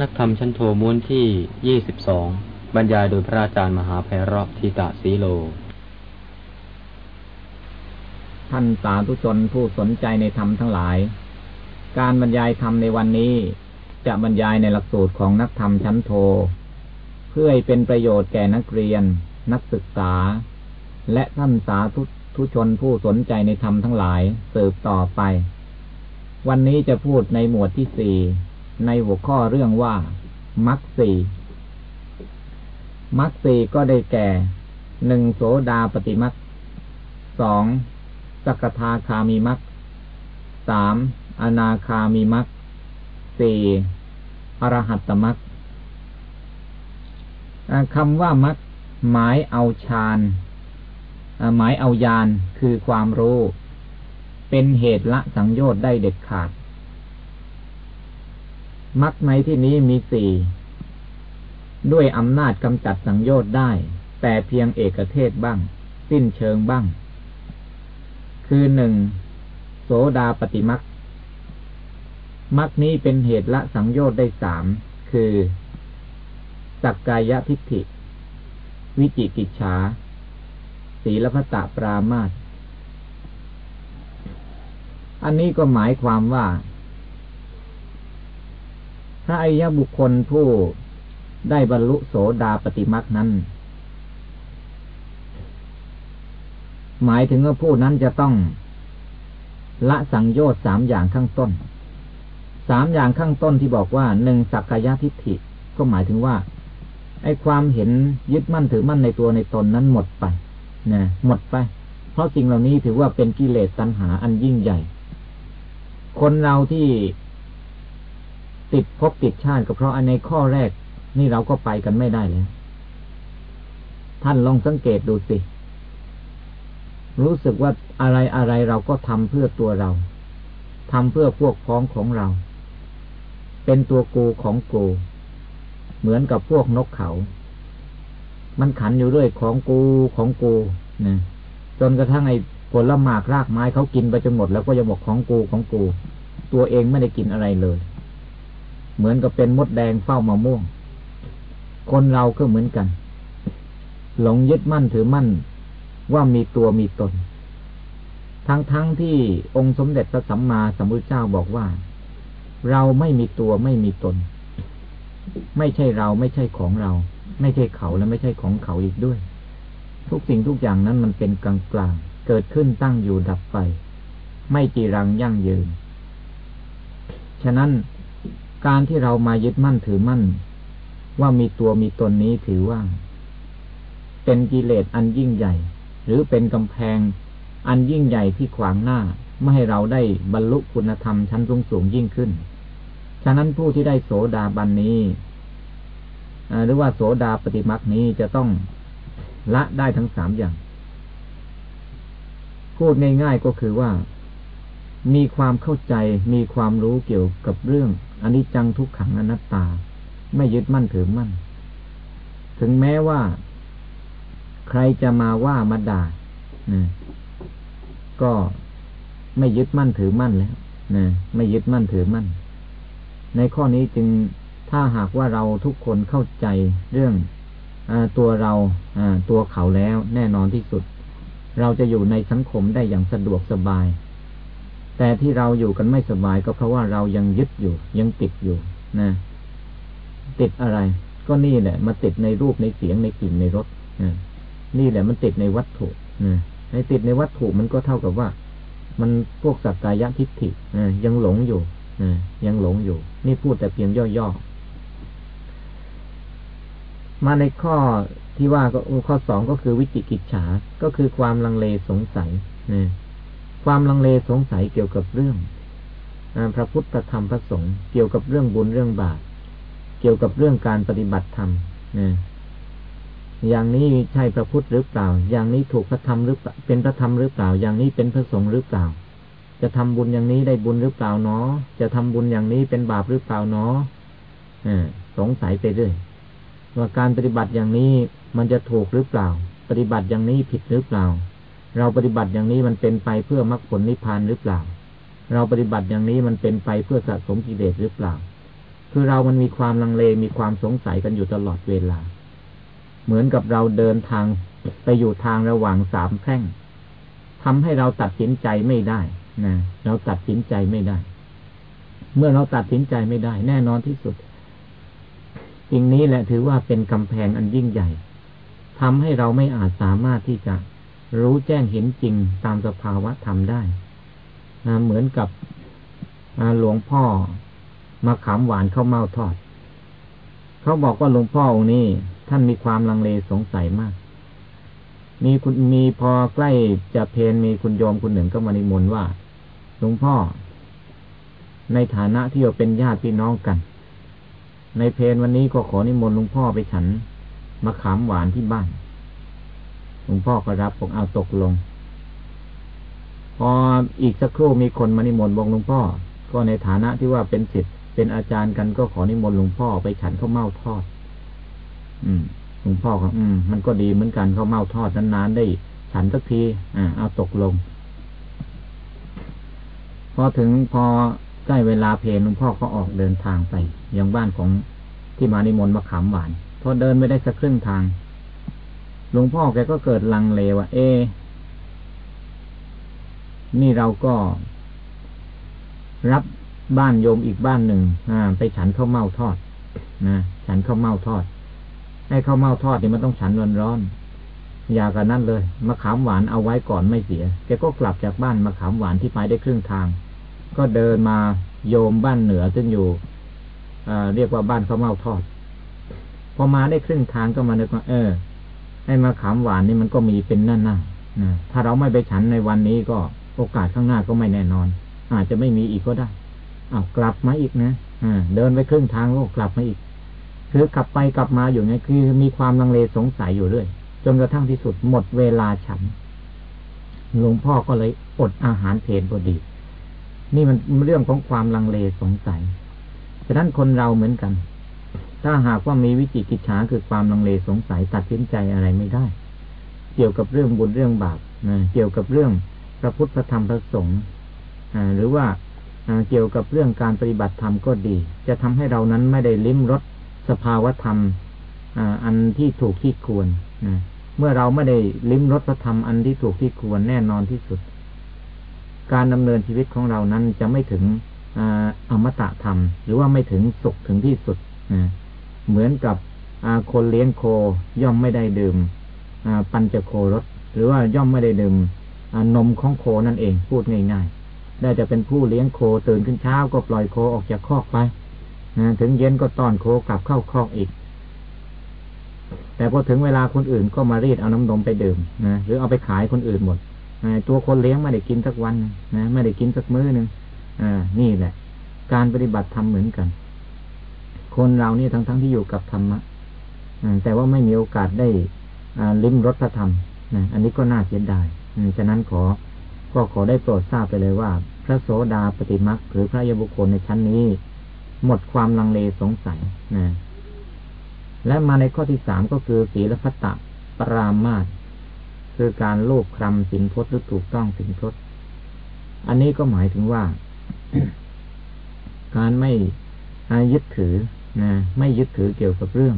นักธรรมชั้นโทม้วนที่ยี่สิบสองบรรยายโดยพระอาจารย์มหาไพเราะทิตะสีโล ท่านสาธุชนผู้สนใจในธรรมทั้งหลาย การบรรยายธรรมในวันนี้ จะบรรยายในหลักสูตรของนักธรรมชั้นโท เพื่อให้เป็นประโยชน์แก่นักเรียน นักศึกษา และท่านสาธุชนผู้สนใจในธรรมทั้งหลายสืบต่อไป วันนี้จะพูดในหมวดที่สี่ ในหัวข้อเรื่องว่ามักสีมักสีก็ได้แก่หนึ่งโสดาปฏิมักสองสกทาคามีมักสามอนาคามีมักสี่อรหัตตมักคำว่ามักหมายเอาฌานหมายเอายานคือความรู้ เป็นเหตุละสังโยชน์ได้เด็ดขาด มักในที่นี้มีสี่ด้วยอำนาจกำจัดสังโยชน์ได้ แต่เพียงเอกเทศบ้าง สิ้นเชิงบ้าง คือหนึ่งโสดาปฏิมักมักนี้เป็นเหตุละสังโยชน์ได้สามคือ สักกายทิฏฐิ วิจิกิจฉาศีลพัตะปรามาตอันนี้ก็หมายความว่า พระอริยบุคคลผู้ได้บรรลุโสดาปฏิมักนั้น หมายถึงว่าผู้นั้นจะต้อง ละสังโยชน์สามอย่างข้างต้น สามอย่างข้างต้นที่บอกว่าหนึ่งสักกายทิฏฐิ ก็หมายถึงว่า ไอ้ความเห็นยึดมั่นถือมั่นในตัวในตนนั้นหมดไปนะหมดไป เพราะสิ่งเหล่านี้ถือว่าเป็นกิเลสตัณหาอันยิ่งใหญ่ คนเราที่ ติดภพติดชาติก็เพราะอันในข้อแรก นี่เราก็ไปกันไม่ได้แล้วท่านลองสังเกตดูสิ รู้สึกว่าอะไรอะไรเราก็ทำเพื่อตัวเราทำเพื่อพวกพ้องของเรา เป็นตัวกูของกู เหมือนกับพวกนกเขา มันขันอยู่ด้วยของกูของกูนะจนกระทั่งไอ้ผลละหมากรากไม้เขากินไปจนหมดแล้วก็จะบอกของกูของกู ตัวเองไม่ได้กินอะไรเลย เหมือนกับเป็นมดแดงเฝ้ามะม่วง คนเราก็เหมือนกัน หลงยึดมั่นถือมั่นว่ามีตัวมีตน ทั้งๆทที่องค์สมเด็จพระสัมมาสัมพุทธเจ้าบอกว่า เราไม่มีตัวไม่มีตน ไม่ใช่เราไม่ใช่ของเรา ไม่ใช่เขาและไม่ใช่ของเขาอีกด้วย ทุกสิ่งทุกอย่างนั้นมันเป็นกลางกลางเกิดขึ้นตั้งอยู่ดับไป ไม่จีรังยั่งยืน ฉะนั้น การที่เรามายึดมั่นถือมั่น ว่ามีตัวมีตนนี้ถือว่า เป็นกิเลสอันยิ่งใหญ่ หรือเป็นกำแพง อันยิ่งใหญ่ที่ขวางหน้า ไม่ให้เราได้บรรลุคุณธรรมชั้นสูงสูงยิ่งขึ้น ฉะนั้นผู้ที่ได้โสดาบันนี้หรือว่าโสดาปฏิมักนี้จะต้องละได้ทั้งสามอย่าง พูดง่ายๆก็คือว่า มีความเข้าใจมีความรู้เกี่ยวกับเรื่อง อันนี้จังทุกขังอนัตตา ไม่ยึดมั่นถือมั่น ถึงแม้ว่า ใครจะมาว่ามาด่านะก็ไม่ยึดมั่นถือมั่นแล้วนะไม่ยึดมั่นถือมั่น ในข้อนี้จึงถ้าหากว่าเราทุกคนเข้าใจเรื่องอตัวเราตัวเขาแล้ว แน่นอนที่สุด เราจะอยู่ในสังคมได้อย่างสะดวกสบาย แต่ที่เราอยู่กันไม่สบายก็เพราะว่าเรายังยึดอยู่ ยังติดอยู่นะ ติดอะไร ก็นี่แหละมาติดในรูปในเสียงในกลิ่นในรสนะนี่แหละมันติดในวัตถุนะในติดในวัตถุมันก็เท่ากับว่า มันพวกสักกายทิฏฐินะยังหลงอยู่นะยังหลงอยู่ นี่พูดแต่เพียงย่อๆมาในข้อที่ว่าก็ข้อสองก็คือวิจิกิจฉา ก็คือความลังเลสงสัยนะ ความลังเลสงสัยเกี่ยวกับเรื่องพระพุทธธรรมพระสงฆ์เกี่ยวกับเรื่องบุญเรื่องบาปเกี่ยวกับเรื่องการปฏิบัติธรรมนะอย่างนี้ใช่พระพุทธหรือเปล่า อย่างนี้ถูกพระธรรมหรือเป็นพระธรรมหรือเปล่า อย่างนี้เป็นพระสงฆ์หรือเปล่า จะทำบุญอย่างนี้ได้บุญหรือเปล่าเนาะจะทำบุญอย่างนี้เป็นบาปหรือเปล่าเนาะสงสัยไปเรื่อยว่าการปฏิบัติอย่างนี้มันจะถูกหรือเปล่า ปฏิบัติอย่างนี้ผิดหรือเปล่า เราปฏิบัติอย่างนี้มันเป็นไปเพื่อมรรคผลนิพพานหรือเปล่า เราปฏิบัติอย่างนี้มันเป็นไปเพื่อสะสมกิเลสหรือเปล่า คือเรามันมีความลังเลมีความสงสัยกันอยู่ตลอดเวลา เหมือนกับเราเดินทางไปอยู่ทางระหว่างสามแพร่งทำให้เราตัดสินใจไม่ได้นะเราตัดสินใจไม่ได้ เมื่อเราตัดสินใจไม่ได้ แน่นอนที่สุดสิ่งนี้แหละถือว่าเป็นกำแพงอันยิ่งใหญ่ทำให้เราไม่อาจสามารถที่จะ รู้แจ้งเห็นจริงตามสภาวะธรรมได้นะเหมือนกับหลวงพ่อมาขามหวานข้าวเมาทอด เขาบอกว่าหลวงพ่อองค์นี้ท่านมีความลังเลสงสัยมาก มีคุณมีพอใกล้จะเพนมีคุณโยมคุณหนึ่งก็มานิมนต์ว่าหลวงพ่อ ในฐานะที่เราเป็นญาติพี่น้องกัน ในเพนวันนี้ก็ขอนิมนต์หลวงพ่อไปฉันมาขามหวานที่บ้าน หลวงพ่อก็รับผมเอาตกลง พออีกสักครู่มีคนมานิมนต์บอกหลวงพ่อ ก็ในฐานะที่ว่าเป็นศิษย์เป็นอาจารย์กันก็ขอนิมนต์หลวงพ่อไปฉันข้าวเม่าทอด อืมหลวงพ่อก็อืมมันก็ดีเหมือนกันข้าวเม่าทอดนานๆได้ฉันสักที อ่า เอาตกลง พอถึงพอใกล้เวลาเพลหลวงพ่อก็ออกเดินทางไป ยังบ้านของที่มานิมนต์มาขามหวาน พอเดินไม่ได้สักครึ่งทาง หลวงพ่อแกก็เกิดลังเลว่าเอ นี่เราก็ รับบ้านโยมอีกบ้านหนึ่งไปฉันข้าวเม่าทอดนะฉันข้าวเม่าทอด ให้ข้าวเม่าทอดนี่มันต้องฉันร้อนร้อนอย่ากันนั่นเลยมะขามหวานเอาไว้ก่อนไม่เสีย แกก็กลับจากบ้านมะขามหวานที่ไปได้ครึ่งทาง ก็เดินมาโยมบ้านเหนือซึ่งอยู่เรียกว่าบ้านข้าวเม่าทอด พอมาได้ครึ่งทางก็มานึกว่าเออ ให้มาขามหวานนี่มันก็มีเป็นนั่นน่ะนะถ้าเราไม่ไปฉันในวันนี้ก็โอกาสข้างหน้าก็ไม่แน่นอน อาจจะไม่มีอีกก็ได้อ้าวกลับมาอีกนะอ่าเดินไปครึ่งทางโลกกลับมาอีก คือกลับไปกลับมาอยู่ไงคือมีความลังเลสงสัยอยู่เรื่อยจนกระทั่งที่สุดหมดเวลาฉันหลวงพ่อก็เลยอดอาหารเพลนพอดี นี่มันเรื่องของความลังเลสงสัยฉะนั้นคนเราเหมือนกัน ถ้าหากว่ามีวิจิกิจฉาคือความลังเลสงสัยตัดสินใจอะไรไม่ได้ เกี่ยวกับเรื่องบุญเรื่องบาปนะเกี่ยวกับเรื่องพระพุทธธรรมพระสงฆ์หรือว่าเกี่ยวกับเรื่องการปฏิบัติธรรมก็ดี จะทำให้เรานั้นไม่ได้ลิ้มรสสภาวธรรมอันที่ถูกที่ควรนะเมื่อเราไม่ได้ลิ้มรสพระธรรมอันที่ถูกที่ควรแน่นอนที่สุด การดำเนินชีวิตของเรานั้นจะไม่ถึงอมตะธรรม หรือว่าไม่ถึงสุขถึงที่สุดนะ เหมือนกับคนเลี้ยงโคย่อมไม่ได้ดื่มปัญจโครสหรือว่าย่อมไม่ได้ดื่มนมของโคนั่นเองพูดง่ายๆ ได้จะเป็นผู้เลี้ยงโคตื่นขึ้นเช้าก็ปล่อยโคออกจากคอกไปถึงเย็นก็ต้อนโคกลับเข้าคอกอีก แต่พอถึงเวลาคนอื่นก็มารีดเอาน้ำนมไปดื่มนะหรือเอาไปขายคนอื่นหมดตัวคนเลี้ยงไม่ได้กินสักวันนะไม่ได้กินสักมื้อหนึ่งนี่แหละ การปฏิบัติทำเหมือนกัน คนเรานี่ทั้งๆทที่อยู่กับธรรมะแต่ว่าไม่มีโอกาสได้ลิ้มรสธรรมอันนี้ก็น่าเสียดายฉะนั้นขอก็ขอได้โปรดทราบไปเลยว่า พระโสดาปฏิมักหรือพระยบุคคลในชั้นนี้ หมดความลังเลสงสัยนะและมาในข้อที่สามก็คือศีลพัตตปรามาตคือการโลกครำสินพจน์หรือถูกต้องสินพจน์อันนี้ก็หมายถึงว่า การไม่ยึดถือ นะไม่ยึดถือเกี่ยวกับเรื่อง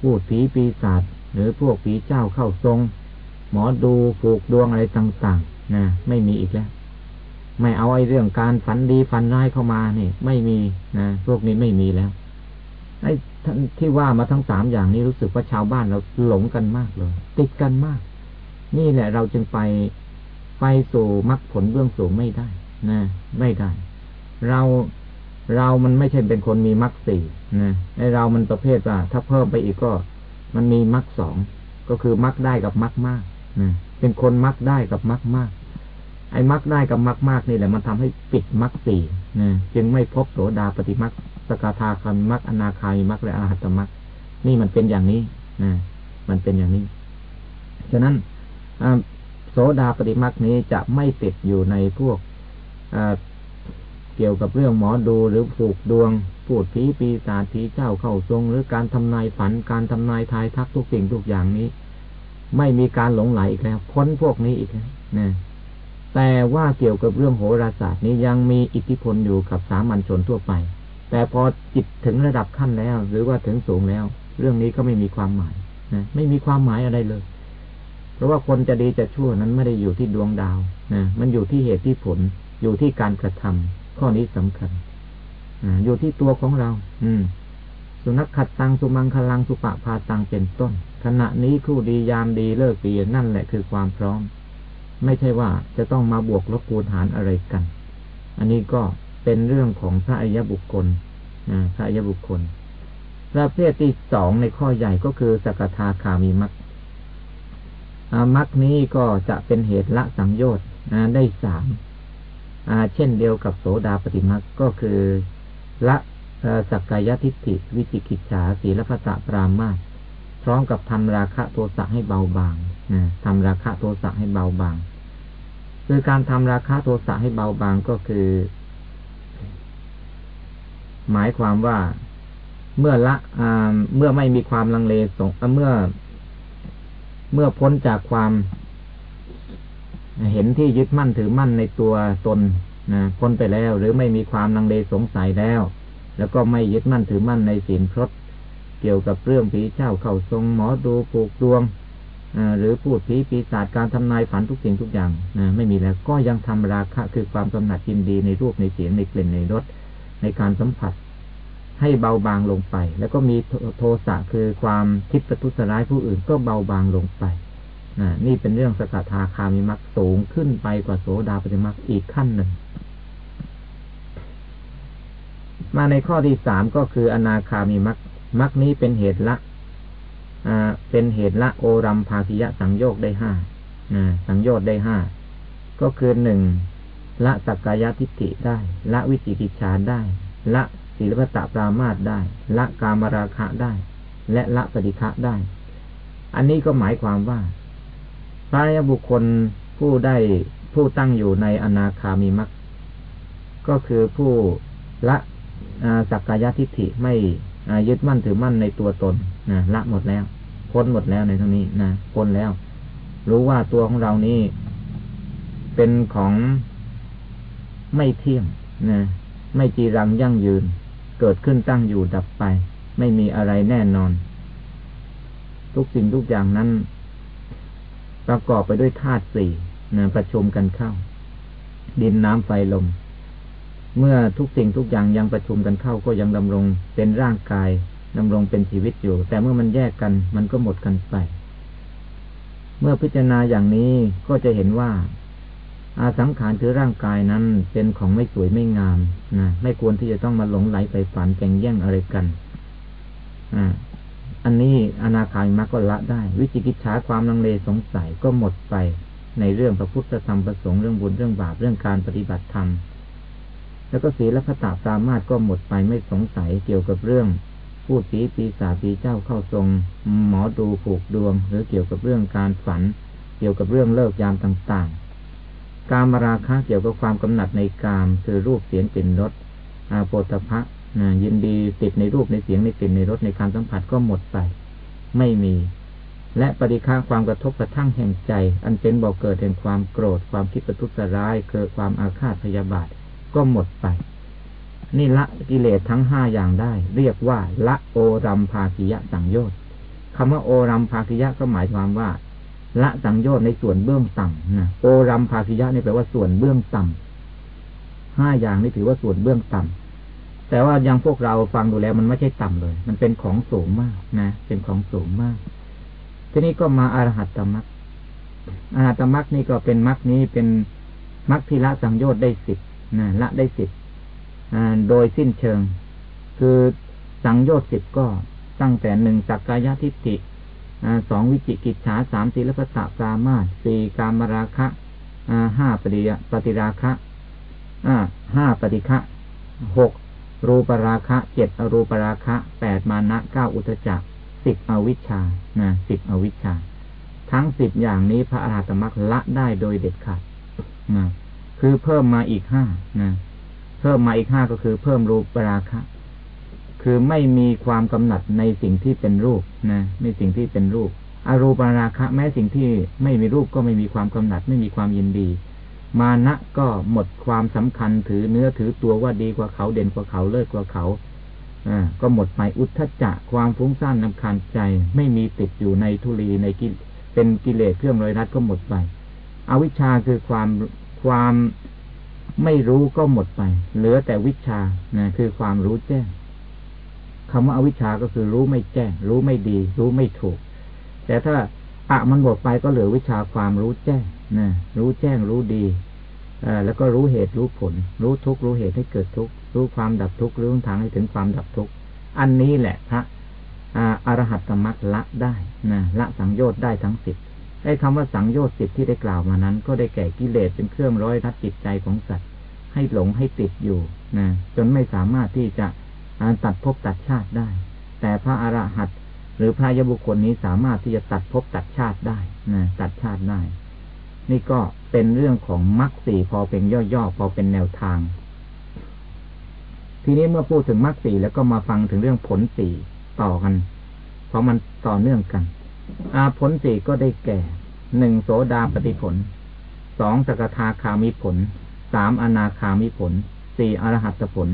พูดผีปีศาจหรือพวกผีเจ้าเข้าทรง หมอดูผูกดวงอะไรต่างๆนะไม่มีอีกแล้ว ไม่เอาไอ้เรื่องการฝันดีฝันร้ายเข้ามานี่ไม่มีนะพวกนี้ไม่มีแล้วไอ้ที่ว่ามาทั้งสามอย่างนี้รู้สึกว่าชาวบ้านเราหลงกันมากเลย ติดกันมาก นี่แหละเราจึงไปไปสู่มรรคผลเบื้องสูงไม่ได้นะไม่ได้ เรา เรามันไม่ใช่เป็นคนมีมรรคสี่นะไอเรามันประเภทว่า ถ้าเพิ่มไปอีกก็ มันมีมรรคสองก็คือมรรคได้กับมรรคมากนะเป็นคนมรรคได้กับมรรคมาก ไอ้มรรคได้กับมรรคมากนี่แหละ มันทำให้ปิดมรรคสี่นะจึงไม่พบโสดาปฏิมรรคสกทาคามิมรรคอนาคามิมรรคและอรหัตมรรคนี่มันเป็นอย่างนี้นะมันเป็นอย่างนี้ ฉะนั้นโสดาปฏิมรรคนี้จะไม่ติดอยู่ในพวก เกี่ยวกับเรื่องหมอดูหรือผูกดวงพูดผีปีศาจผีเจ้าเข้าทรง หรือการทำนายฝันการทำนายทายทักทุกสิ่งทุกอย่างนี้ ไม่มีการหลงไหลอีกแล้วพ้นพวกนี้อีกแล้วนะแต่ว่าเกี่ยวกับเรื่องโหราศาสตร์นี้ยังมีอิทธิพลอยู่กับสามัญชนทั่วไป แต่พอจิตถึงระดับขั้นแล้ว หรือว่าถึงสูงแล้ว เรื่องนี้ก็ไม่มีความหมายนะไม่มีความหมายอะไรเลย เพราะว่าคนจะดีจะชั่วนั้นไม่ได้อยู่ที่ดวงดาวนะมันอยู่ที่เหตุที่ผลอยู่ที่การกระทำ ข้อนี้สำคัญออยู่ที่ตัวของเรา อืม สุนัขขัดตังสุมังคลังสุปะพาตังเป็นต้น ขณะนี้คู่ดียามดีเลิกดีนั่นแหละคือความพร้อม ไม่ใช่ว่าจะต้องมาบวกลบคูณหารอะไรกัน อันนี้ก็เป็นเรื่องของพระอริยบุคคลพระอริยบุคคลประเภทที่สองในข้อใหญ่ก็คือสกทาคามีมัคมัคนี้ก็จะเป็นเหตุละสังโยชน์ได้สาม เช่นเดียวกับโสดาปฏิมัคก็คือละสักกายทิฏฐิวิจิกิจฉาสีลพัตะปรามาพร้อมกับทำราคะโทสะให้เบาบางทำราคะโทสะให้เบาบาง คือการทำราคะโทสะให้เบาบางก็คือ หมายความว่าเมื่อละเมื่อไม่มีความลังเลสงเมื่อ เมื่อพ้นจากความ เห็นที่ยึดมั่นถือมั่นในตัวตนนะพ้นไปแล้ว หรือไม่มีความลังเลสงสัยแล้ว แล้วก็ไม่ยึดมั่นถือมั่นในศีลพรตเกี่ยวกับเรื่องผีเจ้าเข้าทรงหมอดูปลูกดวงหรือพูดผีปีศาจการทำนายฝันทุกสิ่งทุกอย่างนะไม่มีแล้วก็ยังทำราคะคือความกำหนัดยินดีในรูปในเสียงในกลิ่นในรสในการสัมผัส ให้เบาบางลงไป แล้วก็มีโทสะคือความคิดประทุษร้ายผู้อื่นก็เบาบางลงไป นี่เป็นเรื่องสกทาคามิมักสูงขึ้นไปกว่าโสดาปฏิมักอีกขั้นหนึ่ง มาในข้อที่สามก็คืออนาคามิมักมักนี้เป็นเหตุละเป็นเหตุละโอรัมภาคิยะสังโยกได้ห้าสังโยชน์ได้ห้าก็คือหนึ่งละสักกายทิฏฐิได้ ละวิจิกิจฉาได้ ละศีลปตะปรามาตได้ ละกามราคะได้ และละปฏิฆะได้ อันนี้ก็หมายความว่า พระยบุคคลผู้ได้ผู้ตั้งอยู่ในอนาคามีมักก็คือผู้ละสักกายทิฏฐิไม่ยึดมั่นถือมั่นในตัวตนนะละหมดแล้วพ้นหมดแล้วในทั้งนี้นะพ้นแล้ว รู้ว่าตัวของเรานี้เป็นของไม่เที่ยงนะไม่จีรังยั่งยืน เกิดขึ้นตั้งอยู่ดับไป ไม่มีอะไรแน่นอน ทุกสิ่งทุกอย่างนั้น ประกอบไปด้วยธาตุสี่นะประชุมกันเข้า ดินน้ำไฟลม เมื่อทุกสิ่งทุกอย่างยังประชุมกันเข้าก็ยังดำรงเป็นร่างกายดำรงเป็นชีวิตอยู่ แต่เมื่อมันแยกกันมันก็หมดกันไป เมื่อพิจารณาอย่างนี้ก็จะเห็นว่า อาสังขารคือร่างกายนั้นเป็นของไม่สวยไม่งามนะไม่ควรที่จะต้องมาหลงไหลไปฝันแข่งแย่งอะไรกัน อ่า อันนี้อนาคามิมัก็ละได้ วิจิกิจฉาความลังเลสงสัยก็หมดไปในเรื่องพระพุทธธรรมประสงค์เรื่องบุญเรื่องบาปเรื่องการปฏิบัติธรรม แล้วก็ศีลพระตาสามารถก็หมดไปไม่สงสัยเกี่ยวกับเรื่องพูดผีปีศาจปีเจ้าเข้าทรง หมอดูผูกดวง หรือเกี่ยวกับเรื่องการฝัน เกี่ยวกับเรื่องเลิกยามต่างๆ การมราคะเกี่ยวกับความกำหนัดในกามคือรูปเสียงกลิ่นรสอาโปตภะ ยินดีติดในรูปในเสียงในกลิ่นในรสในการสัมผัสก็หมดไป ไม่มี และปฏิฆาความกระทบกระทั่งแห่งใจ อันเป็นบ่อกเกิดแห่งความโกรธ ความคิดประทุษร้ายเกิดความอาฆาตพยาบาทก็หมดไป นี่ละกิเลสทั้งห้าอย่างได้ เรียกว่า ละโอรัมภาคิยะสังโยชน์คำว่าโอรัมภาคิยะก็หมายความว่า ละสังโยชน์ในส่วนเบื้องต่ำนะโอรัมภาคิยะนี่แปลว่าส่วนเบื้องต่ำห้าอย่างนี่ถือว่าส่วนเบื้องต่ำ แต่ว่ายังพวกเราฟังดูแล้วมันไม่ใช่ต่ำเลย มันเป็นของสูงมากนะ เป็นของสูงมาก ทีนี้ก็มาอารหัตตมรรคอรหัตตมรรคนี่ก็เป็นมรรคนี้เป็นมรรคที่ละสังโยชน์ได้สิบนะละได้สิบโดยสิ้นเชิง คือสังโยชน์สิบก็ตั้งแต่หนึ่งสักกายทิฏฐิสองวิจิกิจฉาสามศีลพัสสะปรามาสสี่กามราคะห้าปฏิปฏิราคะห้าปฏิฆะหก รูปราคะเจ็ดอรูปราคะแปดมานะเก้าอุตจักสิบอวิชชานะสิบอวิชชา ทั้งสิบอย่างนี้พระอรหัตมรรคละได้โดยเด็ดขาดนะคือเพิ่มมาอีกห้านะเพิ่มมาอีกห้าก็คือเพิ่มรูปราคะ คือไม่มีความกำหนัดในสิ่งที่เป็นรูปนะในสิ่งที่เป็นรูป อรูปราคะ แม้สิ่งที่ไม่มีรูปก็ไม่มีความกำหนัด ไม่มีความยินดี มานะก็หมดความสำคัญถือเนื้อถือตัวว่าดีกว่าเขาเด่นกว่าเขาเลิศกว่าเขาอ่าก็หมดไปอุทธจักความฟุ้งซ่านนำคาญใจ ไม่มีติดอยู่ในทุลีในกิเป็นกิเลสเครื่องร้อยรัดก็หมดไป อวิชชาคือความความไม่รู้ก็หมดไป เหลือแต่วิชานะคือความรู้แจ้งคำว่าอาวิชชาก็คือรู้ไม่แจ้ง รู้ไม่ดี รู้ไม่ถูก แต่ถ้าอะมันหมดไปก็เหลือวิชาความรู้แจ้ง นะรู้แจ้งรู้ดีอแล้วก็รู้เหตุรู้ผล รู้ทุกรู้เหตุให้เกิดทุกรู้ความดับทุกรู้ทางให้ถึงความดับทุกอันนี้แหละพระอรหัตมรรคละได้นะละสังโยชน์ได้ทั้งสิบไอ้คำว่าสังโยชน์สิบที่ได้กล่าวมานั้น ก็ได้แก่กิเลสเป็นเครื่องร้อยรัดจิตใจของสัตว์ ให้หลงให้ติดอยู่นะจนไม่สามารถที่จะตัดภพตัดชาติได้ แต่พระอรหัตหรือพระยบุคคลนี้สามารถที่จะตัดภพตัดชาติได้นะตัดชาติได้ นี่ก็เป็นเรื่องของมรรคสี่พอเป็นย่อๆพอเป็นแนวทาง ทีนี้เมื่อพูดถึงมรรคสี่แล้วก็มาฟังถึงเรื่องผลสี่ต่อกัน เพราะมันต่อเนื่องกันอาผลสี่ก็ได้แก่หนึ่งโสดาปฏิผลสองสกทาคามิผลสามอนาคามิผลสี่อรหัตผล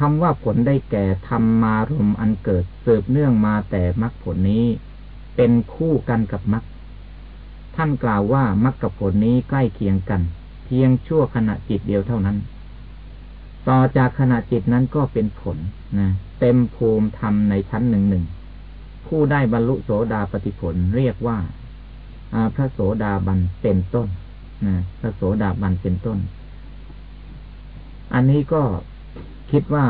คำว่าผลได้แก่ธรรมารมอันเกิดสืบเนื่องมาแต่มรรคผลนี้ เป็นคู่กันกับมรรค ท่านกล่าวว่ามรรคกับผลนี้ใกล้เคียงกัน เพียงชั่วขณะจิตเดียวเท่านั้น ต่อจากขณะจิตนั้นก็เป็นผลนะเต็มภูมิธรรมในชั้นหนึ่งหนึ่งผู้ได้บรรลุโสดาปฏิผลเรียกว่าพระโสดาบันเป็นต้นนะพระโสดาบันเป็นต้น อันนี้ก็คิดว่า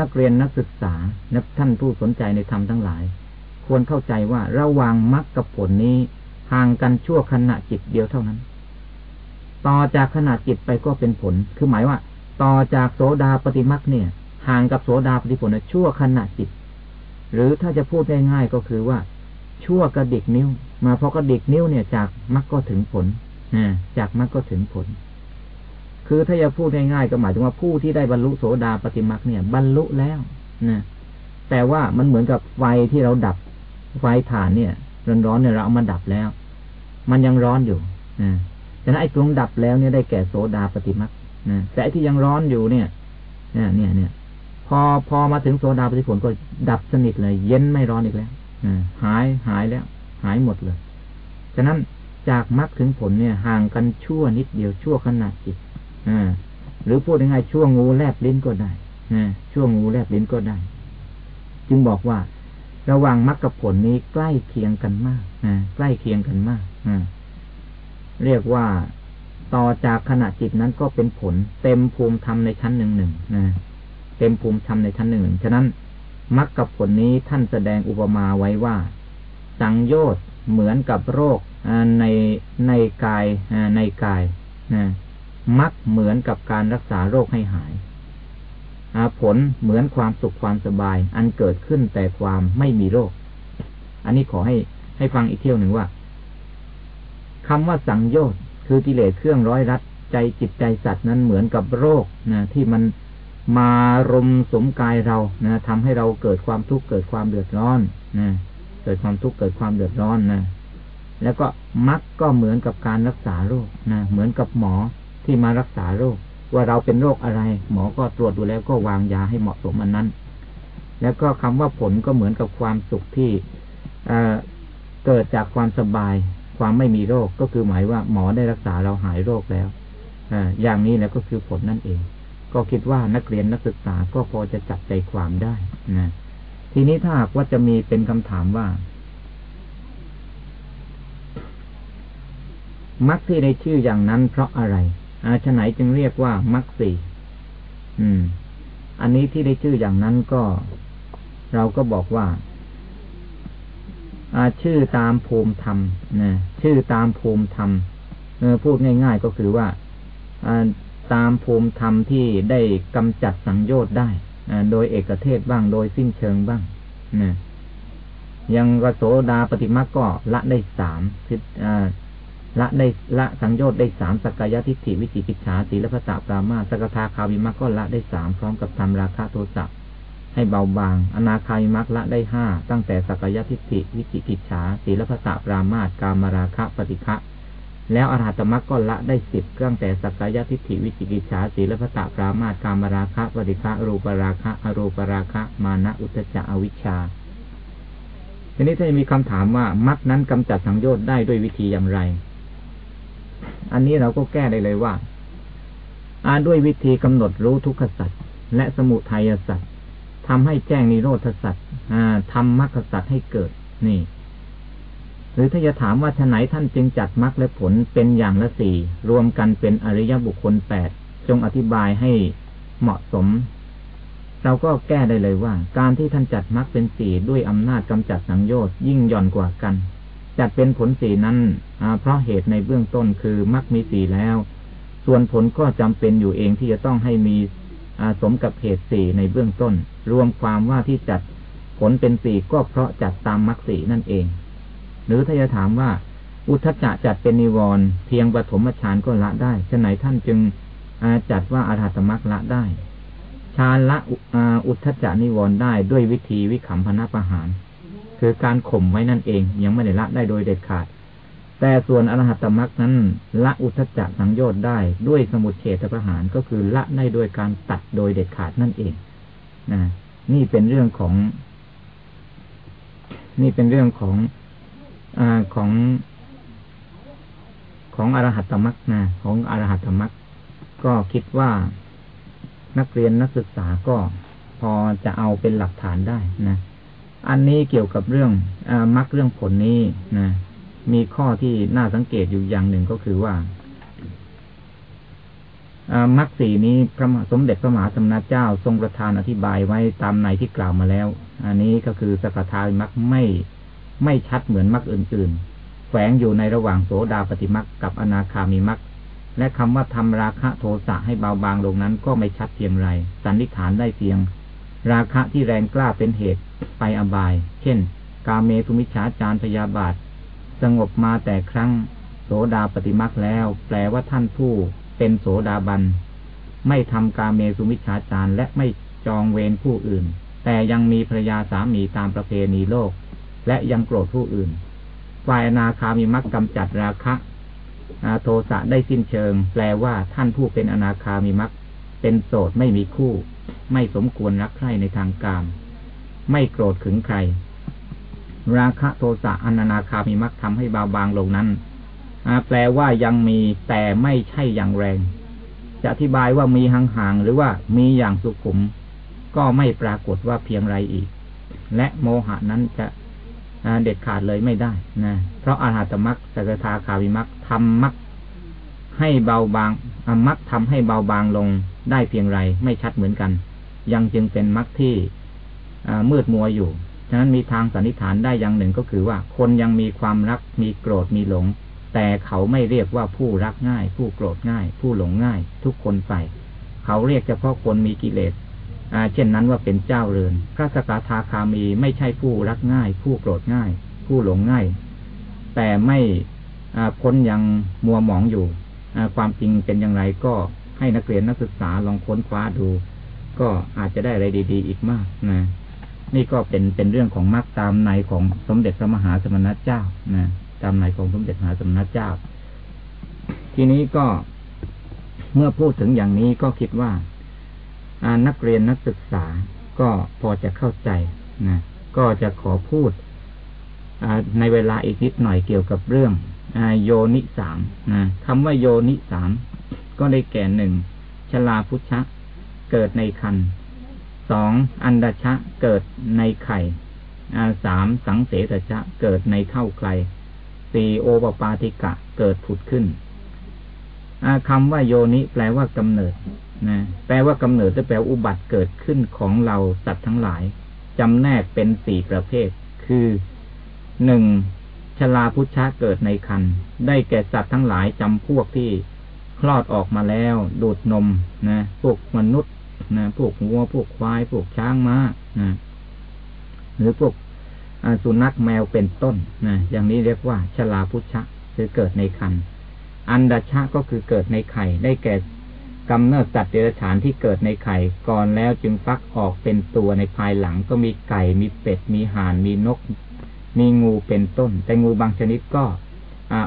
นักเรียนนักศึกษานักท่านผู้สนใจในธรรมทั้งหลาย ควรเข้าใจว่าระหว่างมรรคกับผลนี้ห่างกันชั่วขณะจิตเดียวเท่านั้น ต่อจากขณะจิตไปก็เป็นผล คือหมายว่า ต่อจากโสดาปฏิมรรคเนี่ย ห่างกับโสดาปฏิผลชั่วขณะจิต หรือถ้าจะพูดง่ายๆก็คือว่า ชั่วกระดิกนิ้ว มาพอกระดิกนิ้วเนี่ยจากมรรคก็ถึงผลนะจากมรรคก็ถึงผล คือถ้าจะพูดง่ายๆก็หมายถึงว่าผู้ที่ได้บรรลุโสดาปฏิมักเนี่ย บรรลุแล้วนะแต่ว่ามันเหมือนกับไฟที่เราดับ ไฟถ่านเนี่ยร้อนๆเนี่ยเราเอามาดับแล้ว มันยังร้อนอยู่นะฉะนั้นไอ้ตรงดับแล้วเนี่ยได้แก่โสดาปฏิมักนะแต่ที่ยังร้อนอยู่เนี่ยเนี่ยเนี่ยเนี่ยพอพอมาถึงโสดาปฏิผลก็ดับสนิทเลย เย็นไม่ร้อนอีกแล้วหายหายแล้ว หายหมดเลย ฉะนั้นจากมรรคถึงผลเนี่ย ห่างกันชั่วนิดเดียวชั่วขนาดจิตหรือพูดง่ายๆช่วงงูแลบลิ้นก็ได้นะช่วงงูแลบลิ้นก็ได้ จึงบอกว่า ระหว่างมรรคกับผลนี้ใกล้เคียงกันมากนะใกล้เคียงกันมากเรียกว่าต่อจากขณะจิตนั้นก็เป็นผล เต็มภูมิธรรมในชั้นหนึ่งหนึ่งนะเต็มภูมิธรรมในชั้นหนึ่งหนึ่งฉะนั้นมรรคกับผลนี้ท่านแสดงอุปมาไว้ว่า สังโยชน์เหมือนกับโรคในในกายในกายนะมักเหมือนกับการรักษาโรคให้หาย ผลเหมือนความสุขความสบาย อันเกิดขึ้นแต่ความไม่มีโรค อันนี้ขอให้ให้ฟังอีกเที่ยวหนึ่งว่าคำว่าสังโยชน์คือกิเลสเครื่องร้อยรัดใจจิตใจสัตว์นั้นเหมือนกับโรคนะที่มันมารุมสมกายเรานะทำให้เราเกิดความทุกข์เกิดความเดือดร้อนนะเกิดความทุกข์เกิดความเดือดร้อนนะแล้วก็มักก็เหมือนกับการรักษาโรคนะเหมือนกับหมอที่มารักษาโรค ว่าเราเป็นโรคอะไร หมอก็ตรวจดูแล้วก็วางยาให้เหมาะสมอันนั้น แล้วก็คำว่าผลก็เหมือนกับความสุขที่เกิดจากความสบาย ความไม่มีโรคก็คือหมายว่าหมอได้รักษาเราหายโรคแล้วออย่างนี้แล้วก็คือผลนั่นเอง ก็คิดว่านักเรียนนักศึกษาก็พอจะจับใจความได้นะทีนี้ถ้าหากว่าจะมีเป็นคำถามว่ามักที่ได้ชื่ออย่างนั้นเพราะอะไร อาชไหนจึงเรียกว่ามักสี่อืม อันนี้ที่ได้ชื่ออย่างนั้นก็ เราก็บอกว่า อาชื่อตามภูมิธรรมนะชื่อตามภูมิธรรมเออพูดง่าย ๆ ก็คือว่าตามภูมิธรรมที่ได้กำจัดสังโยชน์ได้โดยเอกเทศบ้าง โดยสิ้นเชิงบ้างนะยังกโสดาปฏิมาก็ละได้สาม ละได้ละสังโยชน์ได้สามสกายทิฏฐิวิจิกิจฉาสีละพะตะปรามาสกทาคาวิมักก็ละได้สามพร้อมกับทำราคะโทสะให้เบาบาง อนาคาวิมักละได้ห้าตั้งแต่สกายทิฏฐิวิจิกิจฉาสีละพะตะปรามาตกามราคะปฏิฆะแล้วอรหัตมรรคก็ละได้สิบตั้งแต่สักกายทิฏฐิวิจิกิจฉาสีลพตะปรามาตกามราคะปฏิฆะรูปราคะอรูปราคะ มานะอุตจะอวิชชาทีนี้ถ้ามีคำถามว่ามรรคนั้นกำจัดสังโยชน์ได้ด้วยวิธีอย่างไร อันนี้เราก็แก้ได้เลยว่าอาด้วยวิธีกำหนดรู้ทุกขสัตว์และสมุทัยสัตว์ทำให้แจ้งนิโรธสัตว์ทำมรรคสัตว์ให้เกิดนี่ หรือถ้าจะถามว่าท่านไหนท่านจึงจัดมรรคและผลเป็นอย่างละสี่รวมกันเป็นอริยบุคคลแปดจงอธิบายให้เหมาะสม เราก็แก้ได้เลยว่า การที่ท่านจัดมรรคเป็นสี่ด้วยอำนาจกำจัดสังโยชน์ยิ่งย่อนกว่ากัน จัดเป็นผลสีนั้นเพราะเหตุในเบื้องต้นคือมรรคมีสีแล้ว ส่วนผลก็จำเป็นอยู่เองที่จะต้องให้มีสมกับเหตุสี่ในเบื้องต้น รวมความว่าที่จัดผลเป็นสี่ก็เพราะจัดตามมรรคสีนั่นเอง หรือถ้าจะถามว่า อุทจจะจัดเป็นนิวรณ์เพียงปฐมฌานก็ละได้ฉะไหนท่านจึงจัดว่าอาหัตมรรคละได้ฌานละอุทจจะนิวรณ์ได้ด้วยวิธีวิขำพนะประหาร คือการข่มไว้นั่นเอง ยังไม่ได้ละได้โดยเด็ดขาด แต่ส่วนอรหัตมรักนั้น ละอุทจักสังโยชน์ได้ด้วยสมุทเฉทประหารก็คือละได้โดยการตัดโดยเด็ดขาดนั่นเองนะนี่เป็นเรื่องของ นี่เป็นเรื่องของอของของอรหัตมรักนะของอรหัตมรักก็คิดว่านักเรียนนักศึกษาก็พอจะเอาเป็นหลักฐานได้นะ อันนี้เกี่ยวกับเรื่องอมรรคเรื่องผลนี้นะมีข้อที่น่าสังเกตอยู่อย่างหนึ่งก็คือว่ามรรคสีนี้พระสมเด็จพระมหาสมณเจ้าทรงประทานอธิบายไว้ตามในที่กล่าวมาแล้ว อันนี้ก็คือสกทายมรรคไม่ไม่ชัดเหมือนมรรคอื่น ๆ แฝงอยู่ในระหว่างโสดาปฏิมรรคกับอนาคามีมรรคและคำว่าทำราคะโทสะให้เบาบางลงนั้นก็ไม่ชัดเพียงไร สันนิษฐานได้เพียง ราคะที่แรงกล้าเป็นเหตุไปอบาย เช่น กาเมสุมิชฌาจารพยาบาท สงบมาแต่ครั้ง โสดาปฏิมักแล้ว แปลว่าท่านผู้เป็นโสดาบัน ไม่ทำกาเมสุมิชฌาจารและไม่จองเวรผู้อื่น แต่ยังมีภรรยาสามีตามประเพณีโลก และยังโกรธผู้อื่น ฝ่ายนาคามีมักกำจัดราคะโทสะได้สิ้นเชิง แปลว่าท่านผู้เป็นอนาคามีมักเป็นโสดไม่มีคู่ ไม่สมควรรักใคร่ในทางกาม ไม่โกรธขึงใคร ราคะโทสะอนานาคามีมักทำให้เบาบางลงนั้นแปลว่ายังมีแต่ไม่ใช่อย่างแรง จะอธิบายว่ามีห่างๆหรือว่ามีอย่างสุขุม ก็ไม่ปรากฏว่าเพียงไรอีก และโมหะนั้นจะเด็ดขาดเลยไม่ได้นะเพราะอาหาตมักสกทาคาวิมักทำมักให้เบาบางมักทำให้เบาบางลง ได้เพียงไรไม่ชัดเหมือนกัน ยังจึงเป็นมักที่มืดมัวอยู่ ฉะนั้นมีทางสันนิษฐานได้อย่างหนึ่งก็คือว่า คนยังมีความรักมีโกรธมีหลง แต่เขาไม่เรียกว่าผู้รักง่าย ผู้โกรธง่าย ผู้หลงง่าย ทุกคนใส่เขาเรียกเฉพาะคนมีกิเลสเช่นนั้นว่าเป็นเจ้าเรือน พระสกทาคามีไม่ใช่ผู้รักง่าย ผู้โกรธง่าย ผู้หลงง่าย แต่ไม่พ้นยังมัวหมองอยู่ความจริงเป็นอย่างไรก็ ให้นักเรียนนักศึกษาลองค้นคว้าดู ก็อาจจะได้อะไรดี ๆ อีกมากนะนี่ก็เป็นเป็นเรื่องของมรรคตามในของสมเด็จพระมหาสมณเจ้านะตามในของสมเด็จมหาสมณเจ้า ทีนี้ก็เมื่อพูดถึงอย่างนี้ก็คิดว่านักเรียนนักศึกษาก็พอจะเข้าใจนะก็จะขอพูดในเวลาอีกนิดหน่อยเกี่ยวกับเรื่องอโยนิสามนะคำว่าโยนิสาม ก็ได้แก่หนึ่งชลาพุชะ เกิดในคันสองอันดชะเกิดในไข่สามสังเสตชะ เกิดในเท่าไกลสี่โอปปาติกะเกิดผุดขึ้นคำว่าโยนิแปลว่ากำเนิดนะแปลว่ากำเนิดจะแปลอุบัติเกิดขึ้นของเราสัตว์ทั้งหลายจำแนกเป็นสี่ประเภท คือหนึ่งชลาพุชะเกิดในคันได้แก่สัตว์ทั้งหลายจำพวกที่ คลอดออกมาแล้ว ดูดนมนะพวกมนุษย์นะพวกวัวพวกควายพวกช้างม้านะหรือพวกสุนัขแมวเป็นต้นนะอย่างนี้เรียกว่าชลาพุชะคือเกิดในคันอันดชะก็คือเกิดในไข่ ได้แก่กำเนิดสัตว์เดรัจฉานที่เกิดในไข่ก่อนแล้วจึงฟักออกเป็นตัวในภายหลังก็มีไก่มีเป็ดมีห่านมีนก มีงูเป็นต้น แต่งูบางชนิดก็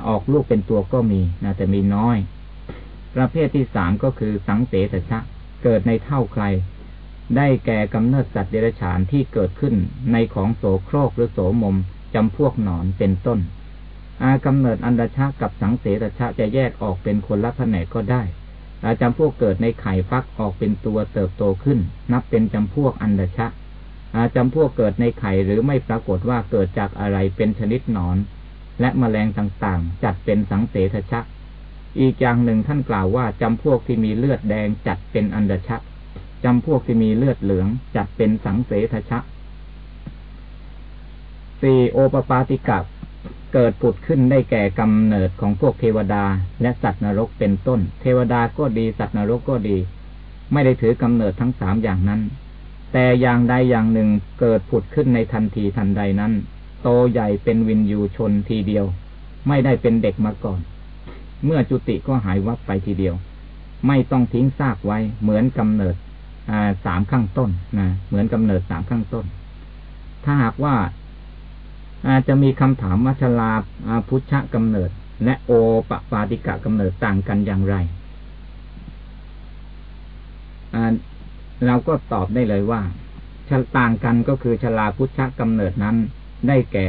ออกลูกเป็นตัวก็มีนะแต่มีน้อย ประเภทที่สามก็คือสังเสตชะ เกิดในเท่าใคร ได้แก่กำเนิดสัตว์เดรัจฉานที่เกิดขึ้นในของโสโครกหรือโสมมจำพวกหนอนเป็นต้น อากำเนิดอันดชะกับสังเสตชะจะแยกออกเป็นคนละแผนกก็ได้อาจำพวกเกิดในไข่ฟักออกเป็นตัวเติบโตขึ้น นับเป็นจำพวกอันดชะอาจำพวกเกิดในไข่หรือไม่ปรากฏว่าเกิดจากอะไรเป็นชนิดหนอน และแมลงต่างๆ จัดเป็นสังเสทชะ อีกอย่างหนึ่งท่านกล่าวว่าจำพวกที่มีเลือดแดงจัดเป็นอันดชะจำพวกที่มีเลือดเหลืองจัดเป็นสังเสทชะสี่โอปปาติกับเกิดปุดขึ้นได้แก่กำเนิดของพวกเทวดาและสัตว์นรกเป็นต้น เทวดาก็ดีสัตว์นรกก็ดี ไม่ได้ถือกำเนิดทั้งสามอย่างนั้น แต่อย่างใดอย่างหนึ่งเกิดผุดขึ้นในทันทีทันใดนั้น โตใหญ่เป็นวินยูชนทีเดียว ไม่ได้เป็นเด็กมาก่อน เมื่อจุติก็หายวับไปทีเดียว ไม่ต้องทิ้งซากไว้ เหมือนกำเนิดสามข้างต้นนะเหมือนกำเนิดสามข้างต้น ถ้าหากว่าอาจจะมีคำถามวัชลาพุชะกำเนิด และโอปปาติกะกำเนิดต่างกันอย่างไรเราก็ตอบได้เลยว่าต่างกันก็คือชลาพุชะกำเนิดนั้นได้แก่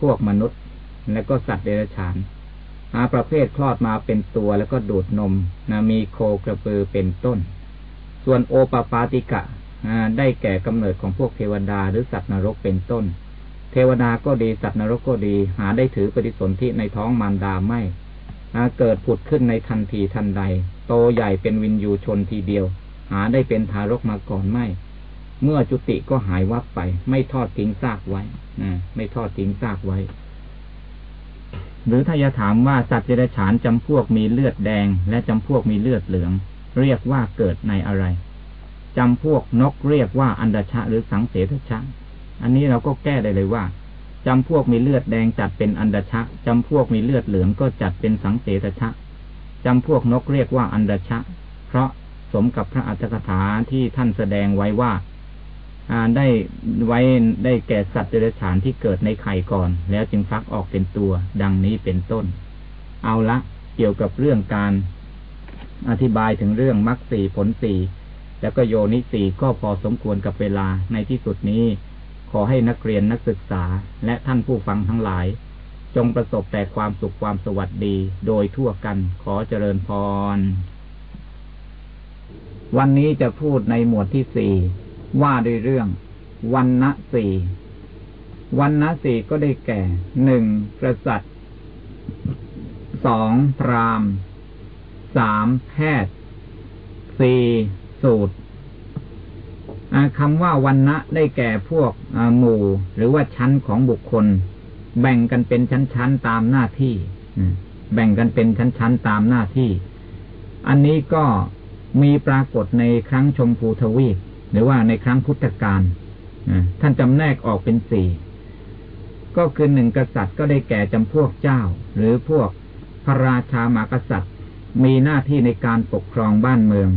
พวกมนุษย์ และก็สัตว์เดรัจฉาน อาประเภทคลอดมาเป็นตัวแล้วก็ดูดนมนะมีโคกระปือเป็นต้น ส่วนโอปปาติกะได้แก่กำเนิดของพวกเทวดาหรือสัตว์นรกเป็นต้น เทวดาก็ดีสัตว์นรกก็ดี หาได้ถือปฏิสนธิในท้องมารดาไม่เกิดผุดขึ้นในทันทีทันใด โตใหญ่เป็นวินยูชนทีเดียว หาได้เป็นทารกมาก่อนไม่ เมื่อจุติก็หายวับไป ไม่ทอดทิ้งซากไว้นะไม่ทอดทิ้งซากไว้ หรือถ้าจะถามว่าสัตว์เดรัจฉานจำพวกมีเลือดแดง และจำพวกมีเลือดเหลือง เรียกว่าเกิดในอะไรจำพวกนกเรียกว่าอันดชะหรือสังเสทชะ อันนี้เราก็แก้ได้เลยว่าจำพวกมีเลือดแดงจัดเป็นอันดชะจำพวกมีเลือดเหลืองก็จัดเป็นสังเสตชะจำพวกนกเรียกว่าอันดชะ เพราะสมกับพระอัจฉริยะที่ท่านแสดงไว้ว่า ได้ไว้ได้แก่สัตว์เดรัจฉานที่เกิดในไข่ก่อน แล้วจึงฟักออกเป็นตัว ดังนี้เป็นต้น เอาละเกี่ยวกับเรื่องการอธิบายถึงเรื่องมรรคสี่ผลสี่แล้วก็โยนิสีก็พอสมควรกับเวลาในที่สุดนี้ ขอให้นักเรียนนักศึกษาและท่านผู้ฟังทั้งหลาย จงประสบแต่ความสุขความสวัสดี โดยทั่วกันขอเจริญพร วันนี้จะพูดในหมวดที่สี่ ว่าด้วยเรื่องวันณะสี่วันณะสี่ก็ได้แก่หนึ่งกษัตริย์สองพรามสามแพทย์สี่สูตรคำว่าวันณะได้แก่พวกหมู่ หรือว่าชั้นของบุคคล แบ่งกันเป็นชั้นๆตามหน้าที่แบ่งกันเป็นชั้นๆตามหน้าที่ อันนี้ก็มีปรากฏในครั้งชมพูทวีป หรือว่าในครั้งพุทธกาลท่านจำแนกออกเป็นสี่ก็คือหนึ่งกษัตริย์ก็ได้แก่จำพวกเจ้า หรือพวกพระราชามากษัตริย์ มีหน้าที่ในการปกครองบ้านเมือง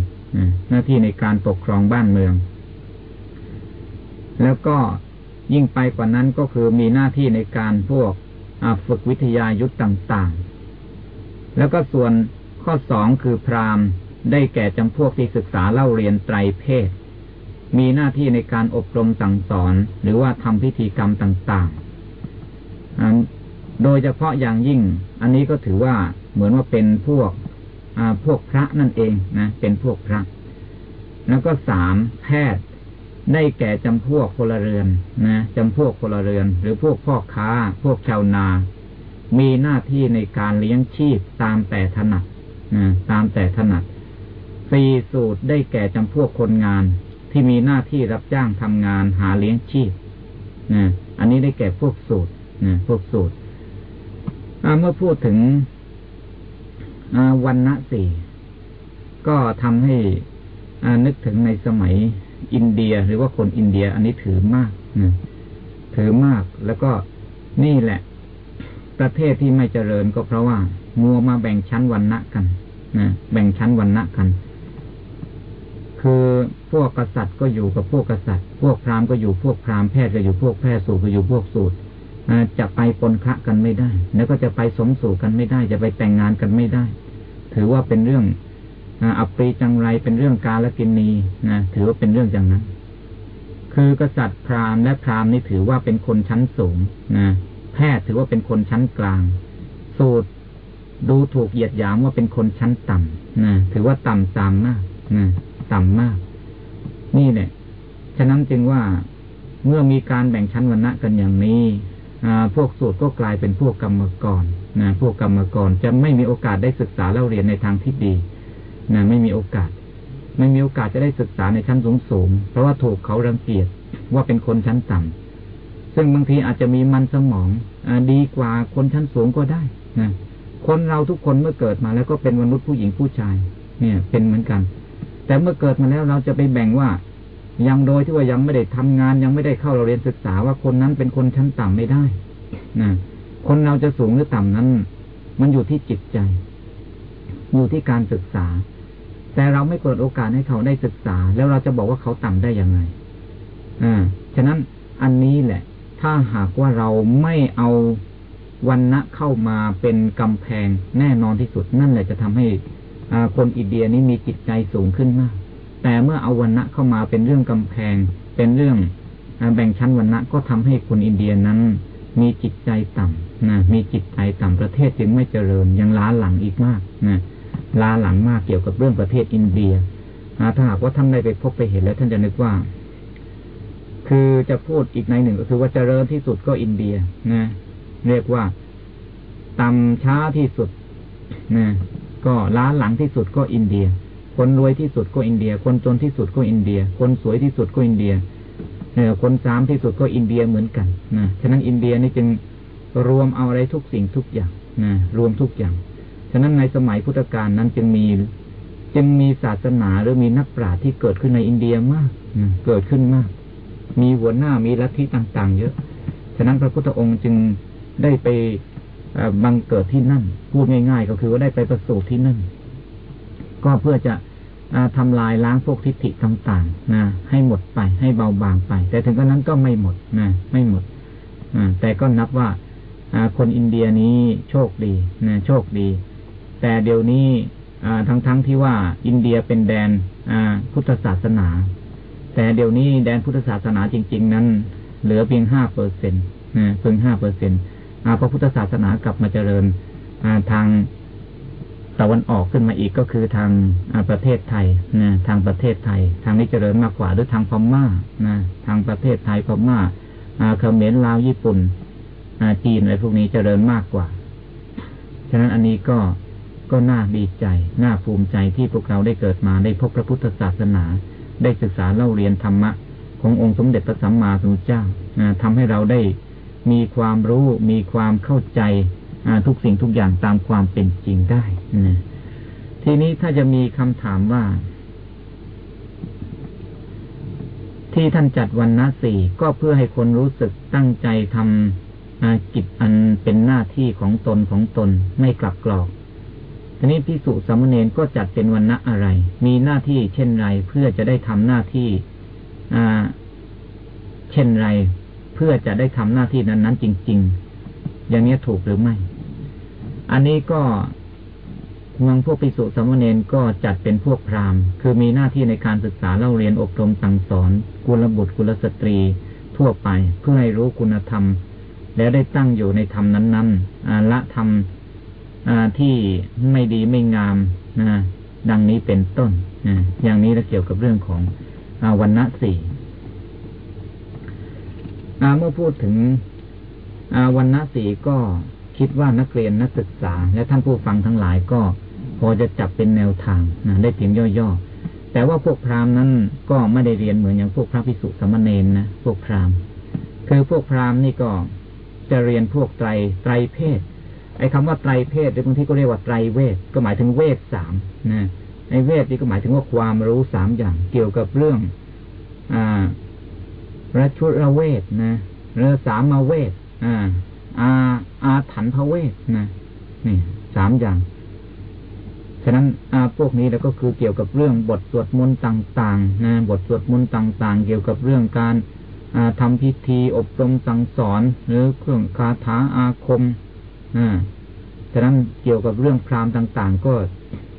หน้าที่ในการปกครองบ้านเมือง แล้วก็ยิ่งไปกว่านั้นก็คือมีหน้าที่ในการพวกฝึกวิทยายุทธต่างๆ แล้วก็ส่วนข้อสองคือพราหมณ์ได้แก่จำพวกที่ศึกษาเล่าเรียนไตรเพศ มีหน้าที่ในการอบรมสั่งสอน หรือว่าทำพิธีกรรมต่างๆ โดยเฉพาะอย่างยิ่ง อันนี้ก็ถือว่าเหมือนว่าเป็นพวกพวกพระนั่นเองนะ เป็นพวกพระ แล้วก็สามแพทย์ได้แก่จำพวกพลเรือนนะจำพวกพลเรือน หรือพวกพ่อค้า พวกชาวนา มีหน้าที่ในการเลี้ยงชีพตามแต่ถนัดนะตามแต่ถนัดสี่สูตรได้แก่จำพวกคนงาน ที่มีหน้าที่รับจ้างทำงานหาเลี้ยงชีพนะอันนี้ได้แก่พวกสูตรนะพวกสูตรเมื่อพูดถึงวันณะสี่ก็ทำให้นึกถึงในสมัยอินเดียหรือว่าคนอินเดีย อันนี้ถือมากนะถือมากแล้วก็นี่แหละ ประเทศที่ไม่เจริญก็เพราะว่ามัวมาแบ่งชั้นวันณะกันนะแบ่งชั้นวันณะกัน คือพวกกษัตริย์ก็อยู่กับพวกกษัตริย์ พวกพราหมณ์ก็อยู่พวกพราหมณ์แพทย์ก็อยู่พวกแพทย์สูตรก็อยู่พวกสูตรจะไปปนคะกันไม่ได้ แล้วก็จะไปสมสู่กันไม่ได้ จะไปแต่งงานกันไม่ได้ ถือว่าเป็นเรื่องอัปรีจังไรเป็นเรื่องกาลกินนีนะถือว่าเป็นเรื่องอย่างนั้น คือกษัตริย์พราหมณ์และพราหมณ์นี่ถือว่าเป็นคนชั้นสูงนะแพทย์ถือว่าเป็นคนชั้นกลาง สูตรดูถูกเหยียดหยามว่าเป็นคนชั้นต่ำนะถือว่าต่ำตามมากนะ ต่ำมาก นี่แหละ ฉะนั้นจึงว่าเมื่อมีการแบ่งชั้นวรรณะกันอย่างนี้พวกสูตรก็กลายเป็นพวกกรรมกรนะพวกกรรมกรจะไม่มีโอกาสได้ศึกษาเล่าเรียนในทางที่ดีนะไม่มีโอกาส ไม่มีโอกาสจะได้ศึกษาในชั้นสูงสูงเพราะว่าถูกเขารังเกียจว่าเป็นคนชั้นต่ำซึ่งบางทีอาจจะมีมันสมองอดีกว่าคนชั้นสูงก็ได้นะคนเราทุกคนเมื่อเกิดมาแล้วก็เป็นมนุษย์ผู้หญิงผู้ชาย เนี่ย เป็นเหมือนกัน แต่เมื่อเกิดมาแล้วเราจะไปแบ่งว่ายังโดยที่ว่ายังไม่ได้ทำงานยังไม่ได้เข้าเราเรียนศึกษาว่าคนนั้นเป็นคนชั้นต่ำไม่ได้นะคนเราจะสูงหรือต่ำนั้น มันอยู่ที่จิตใจ อยู่ที่การศึกษา แต่เราไม่เปิดโอกาสให้เขาได้ศึกษา แล้วเราจะบอกว่าเขาต่ำได้ยังไงอ่าฉะนั้นอันนี้แหละ ถ้าหากว่าเราไม่เอาวันณะเข้ามาเป็นกำแพงแน่นอนที่สุดนั่นแหละจะทำให้ คนอินเดียนี้มีจิตใจสูงขึ้นมาก แต่เมื่อเอาวันณะเข้ามาเป็นเรื่องกำแพง เป็นเรื่องแบ่งชั้นวันณะก็ทำให้คนอินเดียนั้น มีจิตใจต่ำนะมีจิตใจต่ำประเทศจึงไม่เจริญยังล้าหลังอีกมากนะล้าหลังมากเกี่ยวกับเรื่องประเทศอินเดียถ้าหากว่าท่านได้ไปพบไปเห็นแล้วท่านจะนึกว่า คือจะพูดอีกนัยหนึ่งก็คือว่าเจริญที่สุดก็อินเดียนะเรียกว่าต่ำช้าที่สุดนะ ก็ล้าหลังที่สุดก็อินเดีย คนรวยที่สุดก็อินเดีย คนจนที่สุดก็อินเดีย คนสวยที่สุดก็อินเดียเออคนทรามที่สุดก็อินเดียเหมือนกันนะฉะนั้นอินเดียนี่จึงรวมเอาอะไรทุกสิ่งทุกอย่างนะรวมทุกอย่าง ฉะนั้นในสมัยพุทธกาลนั้นจึงมีจึงมีศาสนาหรือมีนักปราชญ์ที่เกิดขึ้นในอินเดียมากนะเกิดขึ้นมาก มีหัวหน้ามีลัทธิต่าง ๆ เยอะ ฉะนั้นพระพุทธองค์จึงได้ไป บังเกิดที่นั่น พูดง่าย ๆ ก็คือว่าได้ไปประสูติที่นั่น ก็เพื่อจะทำลายล้างพวกทิฏฐิต่างๆนะให้หมดไปให้เบาบางไป แต่ถึงกระนั้นก็ไม่หมดนะไม่หมดแต่ก็นับว่าคนอินเดียนี้โชคดีนะโชคดี แต่เดี๋ยวนี้ทั้งๆทที่ว่าอินเดียเป็นแดนพุทธศาสนา แต่เดี๋ยวนี้แดนพุทธศาสนาจริง ๆ นั้น เหลือเพียงห้าเปอร์เซ็นต์เพียงห้าเปอร์เซ็นต์ พระพุทธศาสนากลับมาเจริญทางตะวันออกขึ้นมาอีกก็คือทางประเทศไทยนะทางประเทศไทย ทางนี้เจริญมากกว่าหรือทางพม่านะทางประเทศไทยพม่าเขมรลาวญี่ปุ่นจีนอะไรพวกนี้เจริญมากกว่า ฉะนั้นอันนี้ก็ก็น่าดีใจ น่าภูมิใจที่พวกเราได้เกิดมาได้พบพระพุทธศาสนา ได้ศึกษาเล่าเรียนธรรมะ ขององค์สมเด็จพระสัมมาสัมพุทธเจ้าทำให้เราได้ มีความรู้มีความเข้าใจทุกสิ่งทุกอย่างตามความเป็นจริงได้นะทีนี้ถ้าจะมีคำถามว่า ที่ท่านจัดวันนะสี่ก็เพื่อให้คนรู้สึกตั้งใจทำกิจอันเป็นหน้าที่ของตนของตนไม่กลับกรอกทีนี้พิสุสามเณรก็จัดเป็นวันนะอะไร มีหน้าที่เช่นไรเพื่อจะได้ทำหน้าที่เช่นไร เพื่อจะได้ทำหน้าที่นั้นๆจริง ๆ อย่างนี้ถูกหรือไม่ อันนี้ก็เมืองพวกปิสุสมณเณรก็จัดเป็นพวกพราหมณ์ คือมีหน้าที่ในการศึกษาเล่าเรียนอบรมสั่งสอน กุลบุตรกุลสตรี ทั่วไปเพื่อให้รู้คุณธรรม แล้วได้ตั้งอยู่ในธรรมนั้นๆละธรรมที่ไม่ดีไม่งามนะดังนี้เป็นต้นนะอย่างนี้เราเกี่ยวกับเรื่องของอวันณะสี่ เมื่อพูดถึงวันณะสี่ก็คิดว่านักเรียนนักศึกษา และท่านผู้ฟังทั้งหลายก็พอจะจับเป็นแนวทางนะได้เพียงย่อๆ แต่ว่าพวกพราหมณ์นั้นก็ไม่ได้เรียนเหมือนอย่างพวกพระภิกษุสมณเณรนะพวกพราหมณ์ คือพวกพราหมณ์นี่ก็จะเรียนพวกไตรไตรเพศ ไอ้คาว่าไตรเพศหรือบางทีก็เรียกว่าไตรเวทก็หมายถึงเวทสามนะไอ้เวทนี่ก็หมายถึงว่าความรู้สามอย่างเกี่ยวกับเรื่อง อ่า ระชุระเวทนะเรือสามาเวทอ่าอาอาถันพระเวทนะนี่สามอย่างฉะนั้นอาพวกนี้แล้วก็คือเกี่ยวกับเรื่องบทสวดมนต์ต่างๆนะบทสวดมนต์ต่าง ๆ เกี่ยวกับเรื่องการทำพิธีอบรมสั่งสอน หรือเครื่องคาถาอาคมอฉะนั้นเกี่ยวกับเรื่องพราหมณ์ต่าง ๆ ก็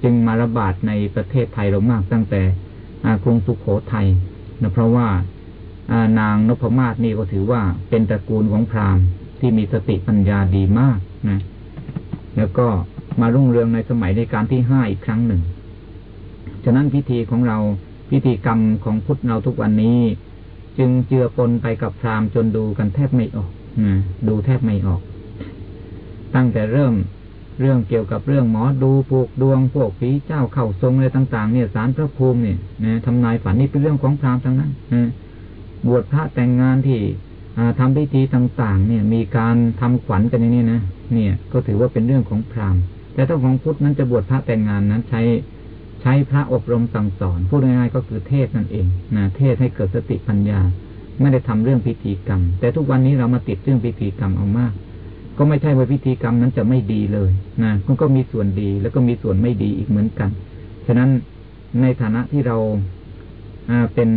จึงมาระบาดในประเทศไทยเรามากตั้งแต่กรุงสุขโขทัยนะเพราะว่า นางนพมาศนี่ก็ถือว่าเป็นตระกูลของพราหมณ์ที่มีสติปัญญาดีมากนะ แล้วก็มารุ่งเรืองในสมัยในการที่ห้าอีกครั้งหนึ่ง ฉะนั้นพิธีของเราพิธีกรรมของพุทธเราทุกวันนี้ จึงเจือปนไปกับพราหมณ์จนดูกันแทบไม่ออกนะดูแทบไม่ออก ตั้งแต่เริ่มเรื่องเกี่ยวกับเรื่องหมอดูปลูกดวงพวกผีเจ้าเข่าทรงอะไรต่าง ๆ เนี่ยสารพระภูมิเนี่ยนะทำนายฝันนี่เป็นเรื่องของพราหมณ์ทั้งนั้นนะ บวชพระแต่งงานที่ทำพิธีต่างๆ เนี่ย มีการทำขวัญกันอย่างนี้นะเนี่ยก็ถือว่าเป็นเรื่องของพราหมณ์ แต่ถ้าของพุทธนั้นจะบวชพระแต่งงานนั้นใช้ใช้พระอบรมสั่งสอนพูดง่ายๆก็คือเทศนั่นเองนะเทศให้เกิดสติปัญญา ไม่ได้ทำเรื่องพิธีกรรม แต่ทุกวันนี้เรามาติดเรื่องพิธีกรรมเอามาก ก็ไม่ใช่ว่าพิธีกรรมนั้นจะไม่ดีเลยนะมันก็มีส่วนดีแล้วก็มีส่วนไม่ดีอีกเหมือนกัน ฉะนั้นในฐานะที่เราเป็น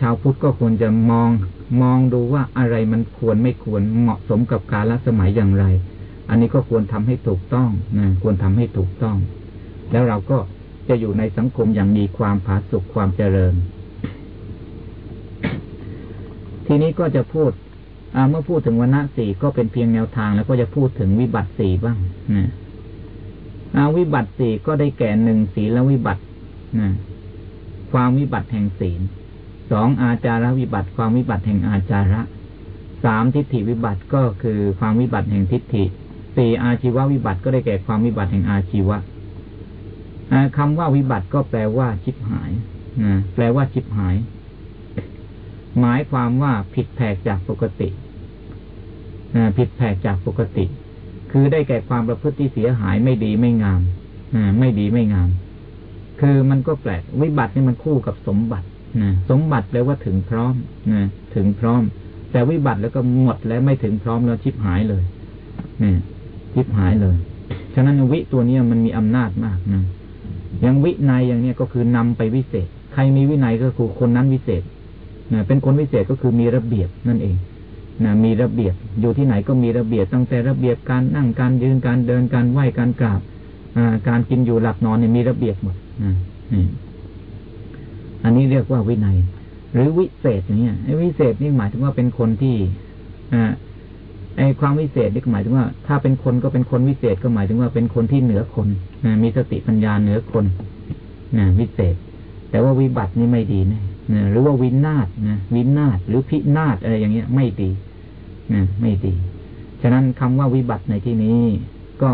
ชาวพุทธก็ควรจะมองมองดูว่าอะไรมันควรไม่ควรเหมาะสมกับกาลสมัยอย่างไร อันนี้ก็ควรทำให้ถูกต้องนะควรทำให้ถูกต้อง แล้วเราก็จะอยู่ในสังคมอย่างมีความผาสุกความเจริญ ทีนี้ก็จะพูดเมื่อพูดถึงวันะสี่ก็เป็นเพียงแนวทางแล้วก็จะพูดถึงวิบัติสี่บ้างนะวิบัติสี่ก็ได้แก่หนึ่งศีลวิบัตินะความวิบัติแห่งศีล สองอาจาระวิบัติความวิบัติแห่งอาจาระสามทิฏฐิวิบัติก็คือความวิบัติแห่งทิฏฐิสี่อาชีววิบัติก็ได้แก่ความวิบัติแห่งอาชีวะคำว่าวิบัติก็แปลว่าชิบหายนะแปลว่าชิบหาย หมายความว่าผิดแผกจากปกติผิดแผกจากปกติ คือได้แก่ความประพฤติที่เสียหายไม่ดีไม่งามไม่ดีไม่งาม คือมันก็แปลกวิบัตินี่มันคู่กับสมบัติ นะสมบัติแปลว่าถึงพร้อมนะถึงพร้อม แต่วิบัติแล้วก็หมดแล้วไม่ถึงพร้อมแล้วชิบหายเลยนี่ชิบหายเลย ฉะนั้นวิตัวนี้มันมีอำนาจมากนะอย่างวินัยอย่างเนี้ยก็คือนำไปวิเศษ ใครมีวินัยก็คือคนนั้นวิเศษนะเป็นคนวิเศษก็คือมีระเบียบนั่นเองนะมีระเบียบ อยู่ที่ไหนก็มีระเบียบตั้งแต่ระเบียบการนั่งการยืนการเดินการไหว้การกราบการกินอยู่หลับนอนเนี่ยมีระเบียบหมดนะ อันนี้เรียกว่าวินัย หรือวิเศษอย่างเงี้ยไอ้วิเศษนี่หมายถึงว่าเป็นคนที่อ่าไอ้ความวิเศษนี่หมายถึงว่า ถ้าเป็นคนก็เป็นคนวิเศษก็หมายถึงว่าเป็นคนที่เหนือคนมีสติปัญญาเหนือคนนะวิเศษ แต่ว่าวิบัตินี่ไม่ดีนะนะหรือว่าวินาศนะวินาศหรือพินาศอะไรอย่างเงี้ย ไม่ดีนะไม่ดี ฉะนั้นคำว่าวิบัติในที่นี้ก็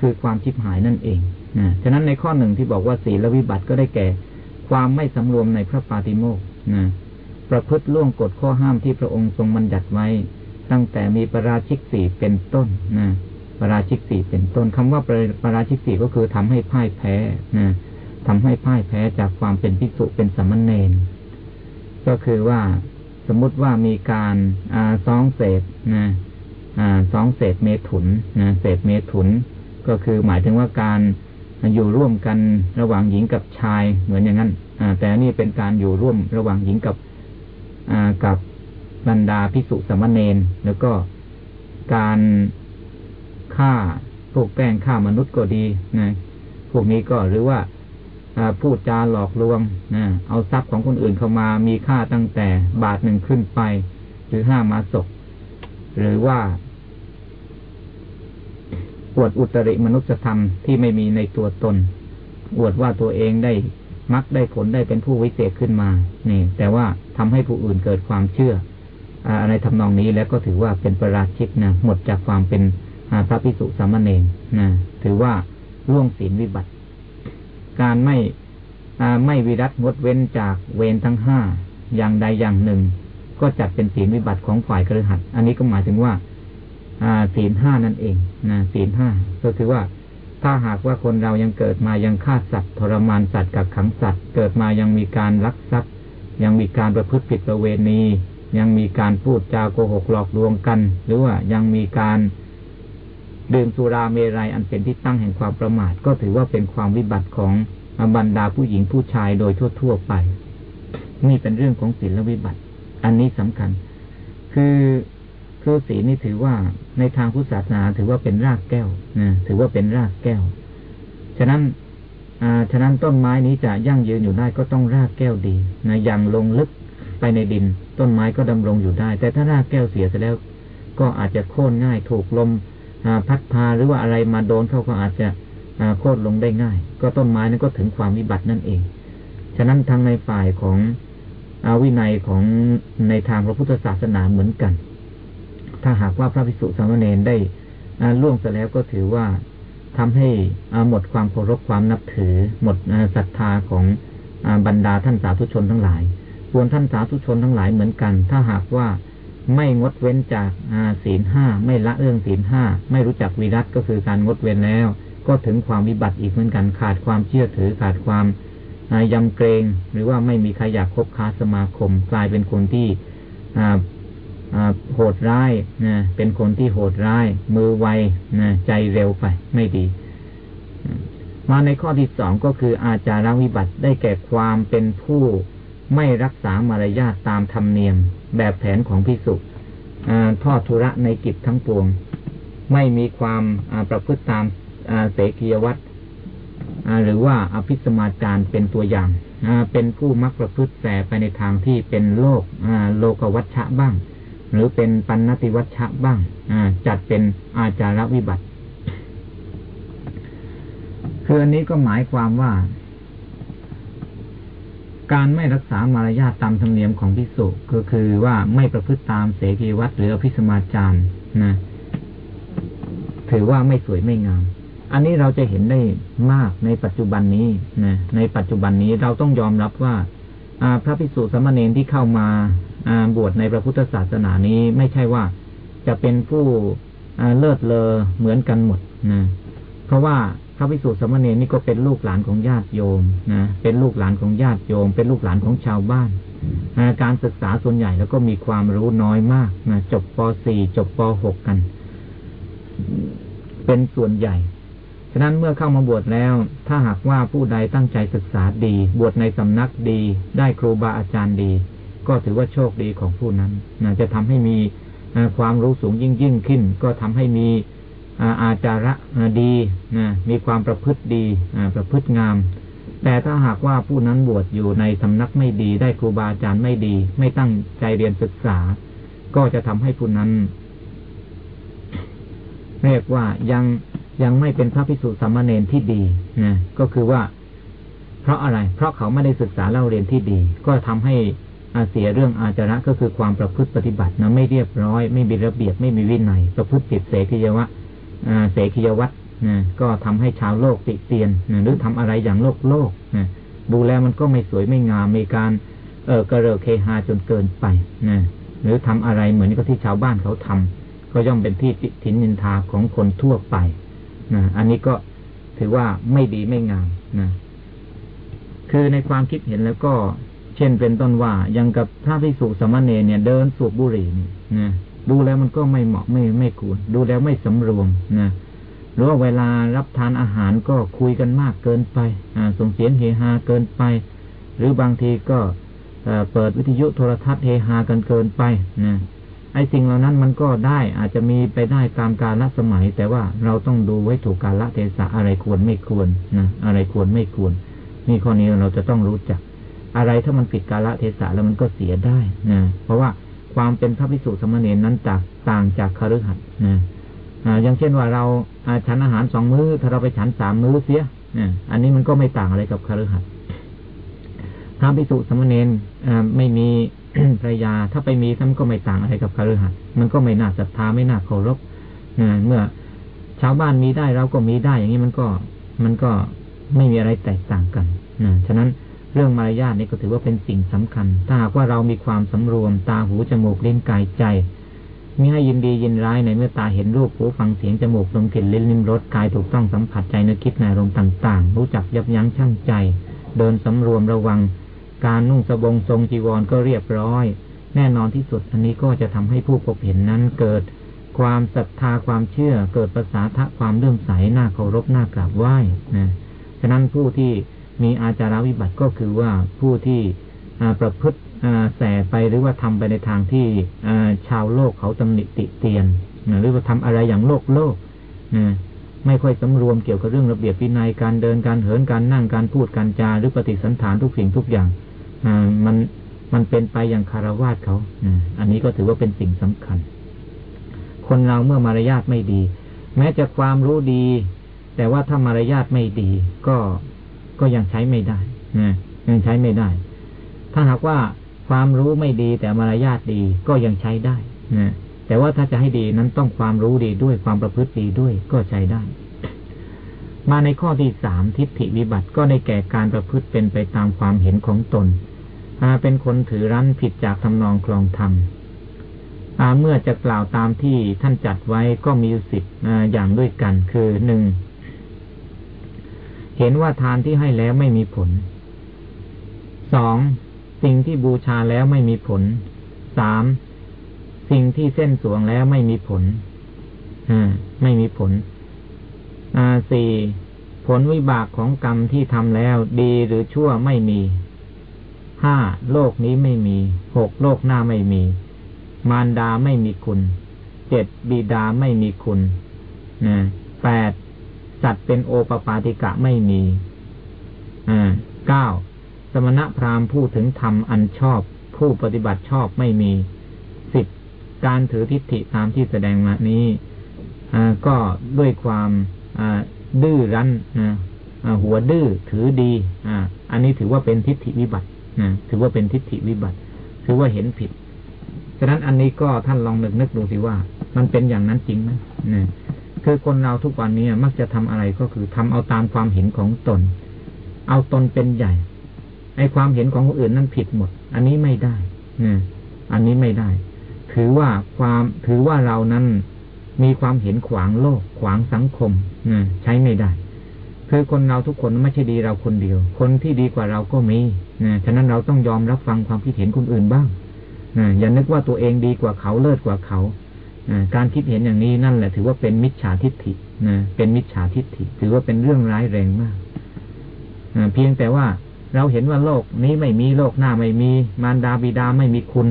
คือความชิบหายนั่นเองนะฉะนั้นในข้อหนึ่งที่บอกว่าศีลวิบัติก็ได้แก่ ความไม่สำรวมในพระปาติโมกนะประพฤติล่วงกฎข้อห้ามที่พระองค์ทรงบัญญัติไว้ ตั้งแต่มีประราชิกสี่เป็นต้นนะประราชิกสี่เป็นต้นคำว่าประราชิกสี่ก็คือทำให้พ่ายแพ้นะทำให้พ่ายแพ้จากความเป็นพิสุเป็นสัมมเนนก็คือว่าสมมุติว่ามีการอาซองเศษนะอาซองเศษเมถุนนะเศษเมถุน ก็คือหมายถึงว่าการ อยู่ร่วมกันระหว่างหญิงกับชายเหมือนอย่างนั้นแต่นี่เป็นการอยู่ร่วมระหว่างหญิงกับกับบรรดาพิสุสมณเณรแล้วก็การฆ่าพวกแกล้งฆ่ามนุษย์ก็ดีนะพวกนี้ก็หรือว่าพูดจาหลอกลวงนะเอาทรัพย์ของคนอื่นเข้ามามีค่าตั้งแต่บาทหนึ่งขึ้นไป หรือห้ามาศกหรือว่า อวดอุตริมนุษยธรรมที่ไม่มีในตัวตน อวดว่าตัวเองได้มักได้ผลได้เป็นผู้วิเศษขึ้นมา นี่ แต่ว่าทำให้ผู้อื่นเกิดความเชื่ออะไรทำนองนี้แล้วก็ถือว่าเป็นประราชิกนะหมดจากความเป็นพระพิสุสามเณรนะถือว่าล่วงศีลวิบัติ การไม่ไม่วิรัตงดเว้นจากเวรทั้งห้าอย่างใดอย่างหนึ่ง ก็จัดเป็นศีลวิบัติของฝ่ายกระหัตอันนี้ก็หมายถึงว่า ศีลห้านั่นเองนะศีลห้าก็คือว่าถ้าหากว่าคนเรายังเกิดมายังฆ่าสัตว์ทรมานสัตว์กับขังสัตว์ เกิดมายังมีการลักทรัพย์ ยังมีการประพฤติผิดประเวณียังมีการพูดจาโกหกหลอกลวงกัน หรือว่ายังมีการดื่มสุราเมรัยอันเป็นที่ตั้งแห่งความประมาท ก็ถือว่าเป็นความวิบัติของบรรดาผู้หญิงผู้ชายโดยทั่ว ๆไป นี่เป็นเรื่องของศีลวิบัติ อันนี้สำคัญ คือ คือศีลนี่ถือว่าในทางพุทธศาสนาถือว่าเป็นรากแก้วนะถือว่าเป็นรากแก้ว ฉะนั้นฉะนั้นต้นไม้นี้จะยั่งยืนอยู่ได้ก็ต้องรากแก้วดีนะยังลงลึกไปในดิน ต้นไม้ก็ดำรงอยู่ได้ แต่ถ้ารากแก้วเสียไปแล้ว ก็อาจจะโค่นง่ายถูกลมพัดพาหรือว่าอะไรมาโดนเข้าก็อาจจะโค่นลงได้ง่าย ก็ต้นไม้นั้นก็ถึงความวิบัตินั่นเอง ฉะนั้นทางในฝ่ายของอวินัยของในทางพระพุทธศาสนาเหมือนกัน ถ้าหากว่าพระภิกษุสามเณรได้ล่วงเสร็จแล้วก็ถือว่าทำให้หมดความเคารพความนับถือ หมดศรัทธาของบรรดาท่านสาธุชนทั้งหลายส่วนท่านสาธุชนทั้งหลายเหมือนกัน ถ้าหากว่าไม่งดเว้นจากศีลห้าไม่ละเรื่องศีลห้าไม่รู้จักวิรัตก็คือการงดเว้นแล้ว ก็ถึงความวิบัติอีกเหมือนกันขาดความเชื่อถือขาดความยำเกรง หรือว่าไม่มีใครอยากคบค้าสมาคม กลายเป็นคนที่ โหดร้ายนะเป็นคนที่โหดร้าย มือไวนะใจเร็วไป ไม่ดี มาในข้อที่สองก็คืออาจารวิบัติได้แก่ความเป็นผู้ไม่รักษามารยาทตามธรรมเนียม แบบแผนของพิสุทอดทุระในกิจทั้งปวง ไม่มีความประพฤติตามเสกียวัตรหรือว่าอภิสมาจารเป็นตัวอย่างเป็นผู้มักประพฤติแสไปในทางที่เป็นโลกโลกวัชชะบ้าง หรือเป็นปันนติวัชชะบ้างจัดเป็นอาจารวิบัติ คืออันนี้ก็หมายความว่า การไม่รักษามารยาทตามธรรมเนียมของพิสุก็คือว่าไม่ประพฤติตามเสกีวัตรหรืออภิสมาจารนะถือว่าไม่สวยไม่งาม อันนี้เราจะเห็นได้มากในปัจจุบันนี้นะในปัจจุบันนี้เราต้องยอมรับว่าพระภิกษุสมณีที่เข้ามา บวชในพระพุทธศาสนานี้ไม่ใช่ว่าจะเป็นผู้เลิศเลอเหมือนกันหมดนะเพราะว่าพระภิกษุสมณีนี่ก็เป็นลูกหลานของญาติโยมนะเป็นลูกหลานของญาติโยม เป็นลูกหลานของชาวบ้านการศึกษาส่วนใหญ่แล้วก็มีความรู้น้อยมากนะจบป .4 จบป .6 กัน เป็นส่วนใหญ่ฉะนั้นเมื่อเข้ามาบวชแล้ว ถ้าหากว่าผู้ใดตั้งใจศึกษาดี บวชในสำนักดี ได้ครูบาอาจารย์ดี ก็ถือว่าโชคดีของผู้นั้นนะจะทำให้มีความรู้สูงยิ่งยิ่งขึ้น ก็ทำให้มีอาจาระดีนะมีความประพฤติดีประพฤติงาม แต่ถ้าหากว่าผู้นั้นบวชอยู่ในสำนักไม่ดี ได้ครูบาอาจารย์ไม่ดี ไม่ตั้งใจเรียนศึกษา ก็จะทำให้ผู้นั้น เรียกว่ายังยังไม่เป็นพระภิกษุสามเณรที่ดีนะก็คือว่า เพราะอะไร เพราะเขาไม่ได้ศึกษาเล่าเรียนที่ดี ก็ทำให้ อาเสียเรื่องอาจาระก็คือความประพฤติปฏิบัตินะไม่เรียบร้อย ไม่มีระเบียบไม่มีวินัย ประพฤติผิดเสกียวะเสกียวัตนะก็ทำให้ชาวโลกติเตียนนะหรือทำอะไรอย่างโลกโลกนะดูแลมันก็ไม่สวยไม่งามมีการเออกระเรอเคฮาจนเกินไปนะหรือทำอะไรเหมือนกับที่ชาวบ้านเขาทำก็ย่อมเป็นที่ติถินนินทาของคนทั่วไปนะอันนี้ก็ถือว่าไม่ดีไม่งามนะคือในความคิดเห็นแล้วก็ ช่นเป็นต้นว่ายังกับพระภิกษุสมณเณรเนี่ย เดินสูบบุหรี่นะดูแล้วมันก็ไม่เหมาะไม่ไม่ควรดูแล้วไม่สำรวมนะหรือว่าเวลารับทานอาหารก็คุยกันมากเกินไปส่งเสียงเฮฮาเกินไป หรือบางทีก็เปิดวิทยุโทรทัศน์เฮฮากันเกินไปนะไอ้สิ่งเหล่านั้นมันก็ได้อาจจะมีไปได้ตามกาลสมัย แต่ว่าเราต้องดูไว้ถูกกาลเทศะอะไรควรไม่ควรนะอะไรควรไม่ควร นี่ข้อนี้เราจะต้องรู้จัก อะไรถ้ามันผิดกาลเทศะแล้วมันก็เสียได้นะเพราะว่าความเป็นพระภิกษุสมณีนั้นจากต่างจากคฤหัสถ์นะอย่างเช่นว่าเราฉันอาหารสองมือ้อ ถ้าเราไปฉันสามมื้อเสียอันนี้มันก็ไม่ต่างอะไรกับคฤหัสถ์พระภิกษุสมณีไม่มีภรรยา ถ้าไปมีท่านก็ไม่ต่างอะไรกับคฤหัสถ์มันก็ไม่น่าศรัทธาไม่น่าเคารพเมื่อชาวบ้านมีได้เราก็มีได้อย่างนี้มันก็มันก็ไม่มีอะไรแตกต่างกันนะฉะนั้น เรื่องมารยาทนี่ก็ถือว่าเป็นสิ่งสำคัญ ถ้าหากว่าเรามีความสำรวม ตาหูจมูกลิ้นกายใจมิให้ยินดียินร้ายในเมื่อตาเห็นรูปหูฟังเสียงจมูกลมกลิ่นลิ้นลิ้มรสกายถูกต้องสัมผัสใจนึกคิดในอารมณ์ต่างๆ รู้จักยับยั้งชั่งใจ เดินสำรวมระวัง การนุ่งสบงทรงจีวรก็เรียบร้อย แน่นอนที่สุดอันนี้ก็จะทำให้ผู้พบเห็นนั้นเกิด ความศรัทธาความเชื่อ เกิดภาษาทะความเลื่อมใสหน้าเคารพหน้ากราบไหว้นะฉะนั้นผู้ที่ มีอาจารวิบัติก็คือว่าผู้ที่ประพฤติแสไปหรือว่าทำไปในทางที่ชาวโลกเขาตำหนิติเตียนหรือว่าทำอะไรอย่างโลกโลกไม่ค่อยสำรวมเกี่ยวกับเรื่องระเบียบวินัยการเดินการเหินการนั่งการพูดการจาหรือปฏิสันฐานทุกสิ่งทุกอย่างมันมันเป็นไปอย่างคารวาสเขาอันนี้ก็ถือว่าเป็นสิ่งสำคัญ คนเราเมื่อมารยาทไม่ดี แม้จะความรู้ดี แต่ว่าถ้ามารยาทไม่ดี ก็ ก็ยังใช้ไม่ได้นะยังใช้ไม่ได้ ถ้าหากว่าความรู้ไม่ดีแต่มารยาทดีก็ยังใช้ได้นะแต่ว่าถ้าจะให้ดีนั้นต้องความรู้ดีด้วยความประพฤติดีด้วยก็ใช้ได้ มาในข้อที่สามทิฏฐิวิบัติก็ได้แก่การประพฤติเป็นไปตามความเห็นของตนเป็นคนถือรั้นผิดจากทำนองคลองธรรมเมื่อจะกล่าวตามที่ท่านจัดไว้ก็มีสิบอย่างด้วยกัน คือหนึ่ง เห็นว่าทานที่ให้แล้วไม่มีผลสองสิ่งที่บูชาแล้วไม่มีผลสามสิ่งที่เส้นสวงแล้วไม่มีผลไม่มีผลสี่ผลวิบากของกรรมที่ทำแล้วดีหรือชั่วไม่มีห้าโลกนี้ไม่มีหกโลกหน้าไม่มี มารดาไม่มีคุณเจ็ดบิดาไม่มีคุณนะแปด สัตว์เป็นโอปปาติกะไม่มีอ่าเก้าสมณะพราหมณ์ผู้ถึงธรรมอันชอบ ผู้ปฏิบัติชอบไม่มีสิบการถือทิฏฐิตามที่แสดงมานี้ก็ด้วยความดื้อรั้นหัวดื้อถือดีอันนี้ถือว่าเป็นทิฏฐิวิบัติถือว่าเป็นทิฏฐิวิบัติ ถือว่าเห็นผิด ฉะนั้นอันนี้ก็ท่านลองนึกนึกดูสิว่า มันเป็นอย่างนั้นจริงไหมนะ คือคนเราทุกวันนี้มักจะทำอะไรก็คือทำเอาตามความเห็นของตน เอาตนเป็นใหญ่ไอ้ความเห็นของคนอื่นนั้นผิดหมด อันนี้ไม่ได้นะอันนี้ไม่ได้ ถือว่าความถือว่าเรานั้นมีความเห็นขวางโลก ขวางสังคมนะใช้ไม่ได้ คือคนเราทุกคนไม่ใช่ดีเราคนเดียว คนที่ดีกว่าเราก็มีนะฉะนั้นเราต้องยอมรับฟังความคิดเห็นคนอื่นบ้างนะอย่านึกว่าตัวเองดีกว่าเขาเลิศกว่าเขา การคิดเห็นอย่างนี้นั่นแหละถือว่าเป็นมิจฉาทิฏฐินะเป็นมิจฉาทิฏฐิ ถือว่าเป็นเรื่องร้ายแรงมากเพียงแต่ว่าเราเห็นว่าโลกนี้ไม่มีโลกหน้าไม่มี มารดาบิดาไม่มีคุณ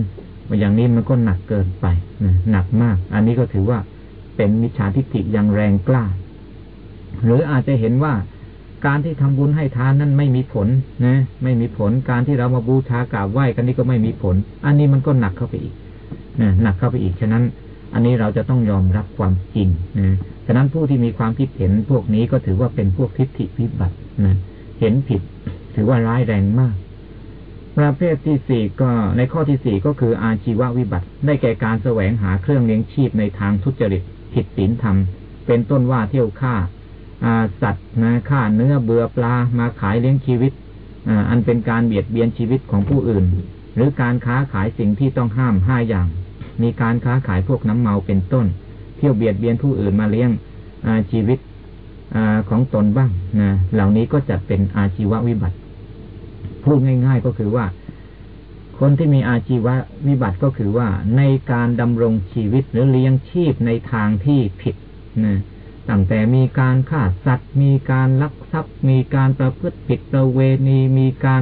อย่างนี้มันก็หนักเกินไปหนักมาก อันนี้ก็ถือว่าเป็นมิจฉาทิฏฐิอย่างแรงกล้า หรืออาจจะเห็นว่าการที่ทำบุญให้ทานนั้นไม่มีผลนะไม่มีผลการที่เรามาบูชากราบไหว้กันนี้ก็ไม่มีผล อันนี้มันก็หนักเข้าไปอีกนะหนักเข้าไปอีกฉะนั้น อันนี้เราจะต้องยอมรับความจริงนะฉะนั้นผู้ที่มีความคิดเห็นพวกนี้ก็ถือว่าเป็นพวกทิฏฐิพิบัตินะเห็นผิด ถือว่าร้ายแรงมาก ประเภทที่สี่ก็ในข้อที่สี่ก็คืออาชีววิบัติ ได้แก่การแสวงหาเครื่องเลี้ยงชีพในทางทุจริตผิดศีลธรรม เป็นต้นว่าเที่ยวฆ่าสัตว์นะฆ่าเนื้อเบื่อปลามาขายเลี้ยงชีวิตอันเป็นการเบียดเบียนชีวิตของผู้อื่น หรือการค้าขายสิ่งที่ต้องห้ามห้าอย่าง มีการค้าขายพวกน้ำเมาเป็นต้น เที่ยวเบียดเบียนผู้อื่นมาเลี้ยงชีวิตอของตนบ้างนะเหล่านี้ก็จัดเป็นอาชีววิบัติ พูดง่าย ๆก็คือว่า คนที่มีอาชีววิบัติก็คือว่า ในการดำรงชีวิตหรือเลี้ยงชีพในทางที่ผิดนะตั้งแต่มีการฆ่าสัตว์ มีการลักทรัพย์ มีการประพฤติผิดประเวณีมีการ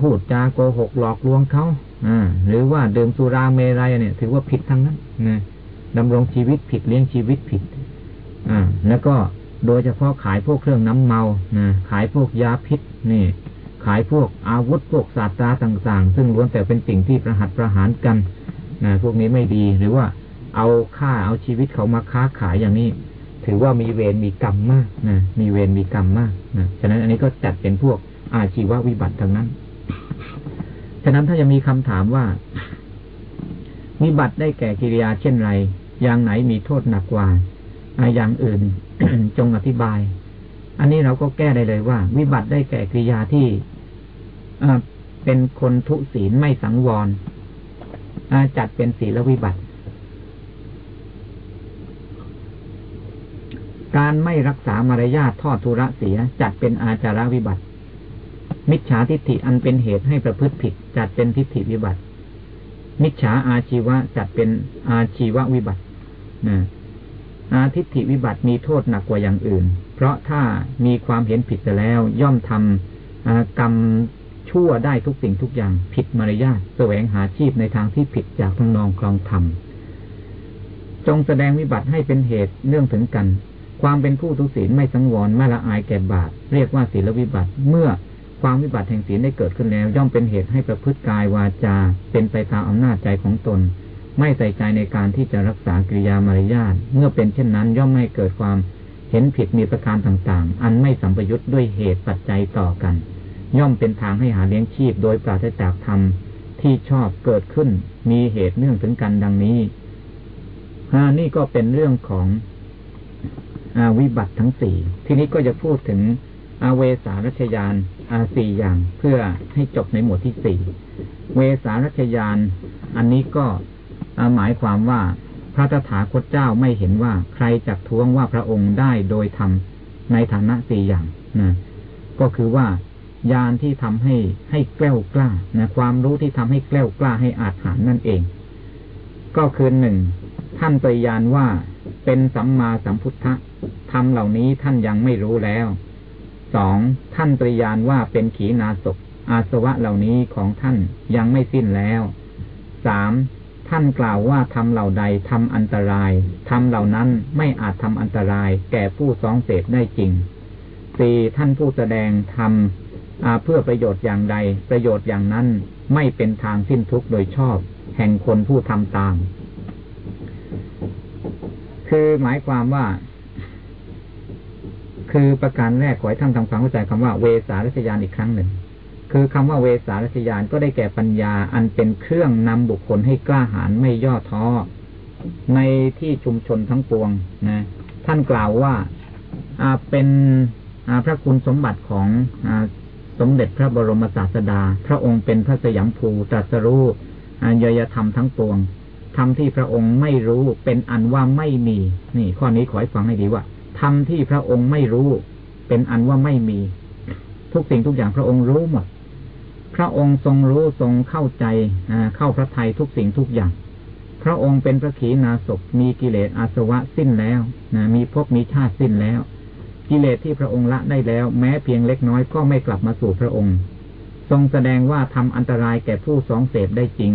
พูดจาโกหกหลอกลวงเขา หรือว่าดื่มสุราเมรัยเนี่ย ถือว่าผิดทั้งนั้นนะดำรงชีวิตผิดเลี้ยงชีวิตผิดอแล้วก็โดยเฉพาะขายพวกเครื่องน้ำเมานะขายพวกยาพิษนี่ ขายพวกอาวุธพวกศาสตราต่าง ๆ ซึ่งล้วนแต่เป็นสิ่งที่ประหัตประหารกันนะพวกนี้ไม่ดีหรือว่าเอาค่าเอาชีวิตเขามาค้าขายอย่างนี้ ถือว่ามีเวรมีกรรมมากนะมีเวรมีกรรมมากนะฉะนั้นอันนี้ก็จัดเป็นพวกอาชีววิบัติทั้งนั้น ฉะนั้นถ้าจะมีคำถามว่าวิบัติได้แก่กิริยาเช่นไร อย่างไหนมีโทษหนักกว่าอย่างอื่น จงอธิบาย อันนี้เราก็แก้ได้เลยว่า วิบัติได้แก่กิริยาที่เป็นคนทุศีลไม่สังวรจัดเป็นศีลวิบัติ การไม่รักษามารยาททอดทุระเสียจัดเป็นอาจาระวิบัติ มิจฉาทิฏฐิอันเป็นเหตุให้ประพฤติผิดจัดเป็นทิฏฐิวิบัติ มิจฉาอาชีวะจัดเป็นอาชีววิบัตินะอาทิฏฐิวิบัติมีโทษหนักกว่าอย่างอื่น เพราะถ้ามีความเห็นผิดแล้ว ย่อมทำกรรมชั่วได้ทุกสิ่งทุกอย่าง ผิดมารยาทแสวงหาชีพในทางที่ผิดจากทางนองคลองธรรมจงแสดงวิบัติให้เป็นเหตุเนื่องถึงกัน ความเป็นผู้ทุศีลไม่สังวรไม่ละอายแก่บาปเรียกว่าศีลวิบัติเมื่อ ความวิบัติแห่งศีลได้เกิดขึ้นแล้ว ย่อมเป็นเหตุให้ประพฤติกายวาจา เป็นไปตามอำนาจใจของตน ไม่ใส่ใจในการที่จะรักษากิริยามารยาทเมื่อเป็นเช่นนั้นย่อมไม่เกิดความเห็นผิดมีประการต่างๆ อันไม่สัมปยุทธ์ด้วยเหตุปัจจัยต่อกัน ย่อมเป็นทางให้หาเลี้ยงชีพ โดยปราศจากธรรมที่ชอบเกิดขึ้น มีเหตุเนื่องถึงกันดังนี้นี่ก็เป็นเรื่องของอวิบัติทั้งสี่ ทีนี้ก็จะพูดถึงอาเวสารัชยาน สี่อย่างเพื่อให้จบในหมวดที่สี่เวสารัชยาน อันนี้ก็หมายความว่าพระตถาคตเจ้าไม่เห็นว่าใครจักท้วงว่าพระองค์ได้โดยทำในฐานะสี่อย่างนะก็คือว่ายานที่ทำให้ให้แกล้วกล้านะความรู้ที่ทำให้แกล้วกล้าให้อาจหารนั่นเอง ก็คือหนึ่งท่านปริยานว่าเป็นสัมมาสัมพุทธะทำเหล่านี้ท่านยังไม่รู้แล้ว สองท่านปริยานว่าเป็นขีนาศอาสวะเหล่านี้ของท่านยังไม่สิ้นแล้วสามท่านกล่าวว่าทำเหล่าใดทำอันตรายทำเหล่านั้นไม่อาจทำอันตรายแก่ผู้สองเสพได้จริงสี่ท่านผู้แสดงทำเพื่อประโยชน์อย่างใด ประโยชน์อย่างนั้นไม่เป็นทางสิ้นทุกข์โดยชอบ แห่งคนผู้ทำตาม คือหมายความว่า คือประการแรกขอให้ท่านทำความเข้าใจคำว่าเวสารัชยานอีกครั้งหนึ่ง คือคำว่าเวสารัชยานก็ได้แก่ปัญญาอันเป็นเครื่องนำบุคคลให้กล้าหาญไม่ย่อท้อในที่ชุมชนทั้งปวงนะท่านกล่าวว่าอาเป็นพระคุณสมบัติของอสมเด็จพระบรมศาสดา พระองค์เป็นพระสยามภูตรัสรู้ยยธรรมทั้งปวงธรรมที่พระองค์ไม่รู้เป็นอันว่าไม่มี นี่ ข้อนี้ขอให้ฟังให้ดีว่า ธรรมที่พระองค์ไม่รู้ เป็นอันว่าไม่มี ทุกสิ่งทุกอย่างพระองค์รู้หมด พระองค์ทรงรู้ทรงเข้าใจเข้าพระทัยทุกสิ่งทุกอย่าง พระองค์เป็นพระขีณาสพมีกิเลสอาสวะสิ้นแล้วนะมีภพมีชาติสิ้นแล้ว กิเลสที่พระองค์ละได้แล้ว แม้เพียงเล็กน้อยก็ไม่กลับมาสู่พระองค์ ทรงแสดงว่าทำอันตรายแก่ผู้สองเสพได้จริง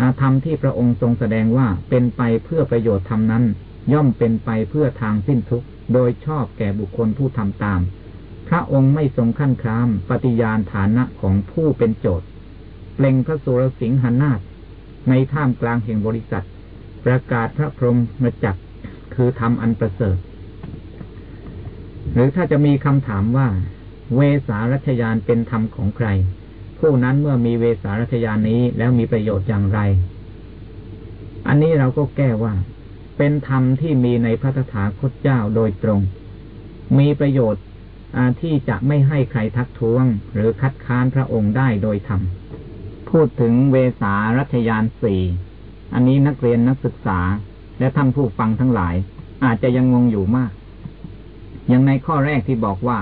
อาธรรมที่พระองค์ทรงแสดงว่าเป็นไปเพื่อประโยชน์ธรรมนั้น ย่อมเป็นไปเพื่อทางสิ้นทุกข์ โดยชอบแก่บุคคลผู้ทำตาม พระองค์ไม่ทรงขั้นครามปฏิญาณฐานะของผู้เป็นโจทย์เปล่งพระสุรสิงหนาฏในท่ามกลางแห่งบริษัท ประกาศพระพรหมจักคือทำอันประเสริฐ หรือถ้าจะมีคำถามว่า เวสารัชยานเป็นธรรมของใคร ผู้นั้นเมื่อมีเวสารัชยานนี้แล้วมีประโยชน์อย่างไร อันนี้เราก็แก้ว่า เป็นธรรมที่มีในพระตถาคตเจ้าโดยตรง มีประโยชน์ที่จะไม่ให้ใครทักท้วง หรือคัดค้านพระองค์ได้โดยธรรม พูดถึงเวสารัชยานสี่ อันนี้นักเรียนนักศึกษา และท่านผู้ฟังทั้งหลาย อาจจะยังงงอยู่มาก อย่างในข้อแรกที่บอกว่า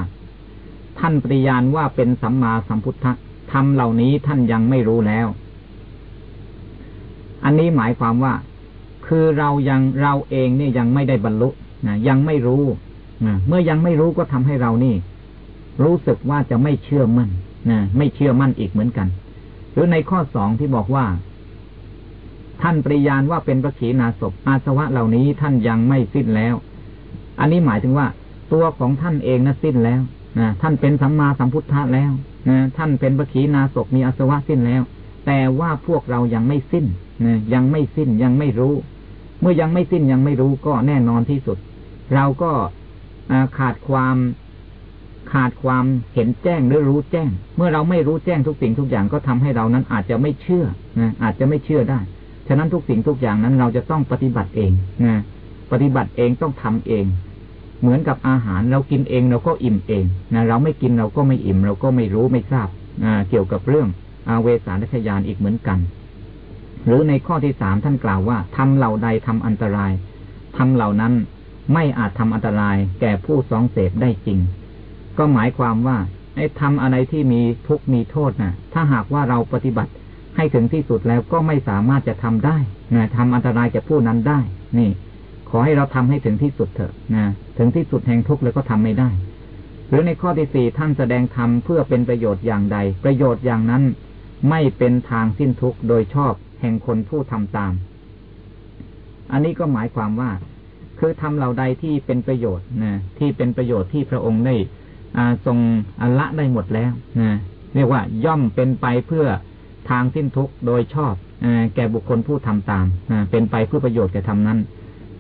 ท่านปริญาณว่าเป็นสัมมาสัมพุทธะธรรมเหล่านี้ท่านยังไม่รู้แล้ว อันนี้หมายความว่า คือเรายังเราเองเนี่ยยังไม่ได้บรรลุนะยังไม่รู้นะเมื่อยังไม่รู้ก็ทำให้เรานี่ รู้สึกว่าจะไม่เชื่อมั่นนะไม่เชื่อมั่นอีกเหมือนกัน หรือในข้อสองที่บอกว่า ท่านปริญาณว่าเป็นพระขีณาสพอาสวะเหล่านี้ท่านยังไม่สิ้นแล้ว อันนี้หมายถึงว่า ตัวของท่านเองนะสิ้นแล้วนะท่านเป็นสัมมาสัมพุทธะแล้วนะท่านเป็นพระขีณาสพมีอาสวะสิ้นแล้ว แต่ว่าพวกเรายังไม่สิ้นนะยังไม่สิ้นยังไม่รู้ เมื่อยังไม่สิ้นยังไม่รู้ก็แน่นอนที่สุด เราก็ขาดความขาดความเห็นแจ้งหรือรู้แจ้ง เมื่อเราไม่รู้แจ้งทุกสิ่งทุกอย่างก็ทำให้เรานั้นอาจจะไม่เชื่อนะอาจจะไม่เชื่อได้ ฉะนั้นทุกสิ่งทุกอย่างนั้นเราจะต้องปฏิบัติเองนะปฏิบัติเองต้องทำเอง เหมือนกับอาหารเรากินเองเราก็อิ่มเองนะเราไม่กินเราก็ไม่อิ่ม เราก็ไม่รู้ไม่ทราบเกี่ยวกับเรื่องอาเวสานัชยานอีกเหมือนกัน หรือในข้อที่สามท่านกล่าวว่าทำเหล่าใดทำอันตรายทำเหล่านั้นไม่อาจทำอันตรายแก่ผู้สองเสพได้จริง ก็หมายความว่าไอ้ทำอะไรที่มีทุกมีโทษนะถ้าหากว่าเราปฏิบัติให้ถึงที่สุดแล้วก็ไม่สามารถจะทำได้นะทำอันตรายแก่ผู้นั้นได้ นี่ ขอให้เราทำให้ถึงที่สุดเถอะนะถึงที่สุดแห่งทุกข์แล้วก็ทำไม่ได้ หรือในข้อที่สี่ท่านแสดงธรรมเพื่อเป็นประโยชน์อย่างใด ประโยชน์อย่างนั้น ไม่เป็นทางสิ้นทุกข์โดยชอบ แห่งคนผู้ทำตาม อันนี้ก็หมายความว่า คือทำเหล่าใดที่เป็นประโยชน์นะที่เป็นประโยชน์ที่พระองค์ได้ทรงละได้หมดแล้วนะเรียกว่าย่อมเป็นไปเพื่อทางสิ้นทุกข์โดยชอบแก่บุคคลผู้ทำตามเป็นไปเพื่อประโยชน์แก่ทำนั้น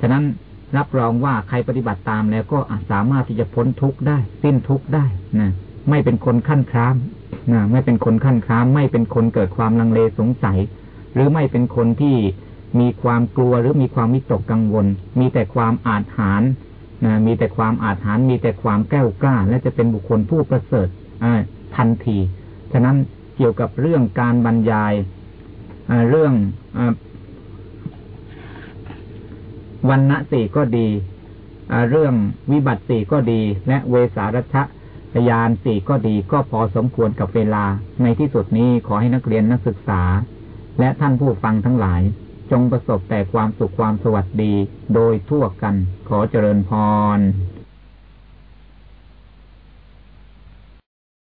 ฉะนั้นรับรองว่าใครปฏิบัติตามแล้วก็สามารถที่จะพ้นทุกข์ได้ สิ้นทุกข์ได้นะไม่เป็นคนขั้นครามนะไม่เป็นคนขั้นคราม ไม่เป็นคนเกิดความลังเลสงสัย หรือไม่เป็นคนที่มีความกลัวหรือมีความมิตกกังวล มีแต่ความอาจหารนะมีแต่ความอาจหารมีแต่ความแก้วกล้า และจะเป็นบุคคลผู้ประเสริฐทันที ฉะนั้นเกี่ยวกับเรื่องการบรรยายเรื่องวันณะสี่ก็ดีเรื่องวิบัติสี่ก็ดี และเวสารชะยานสี่ก็ดี ก็พอสมควรกับเวลา ในที่สุดนี้ขอให้นักเรียนนักศึกษา และท่านผู้ฟังทั้งหลาย จงประสบแต่ความสุขความสวัสดี โดยทั่วกันขอเจริญพร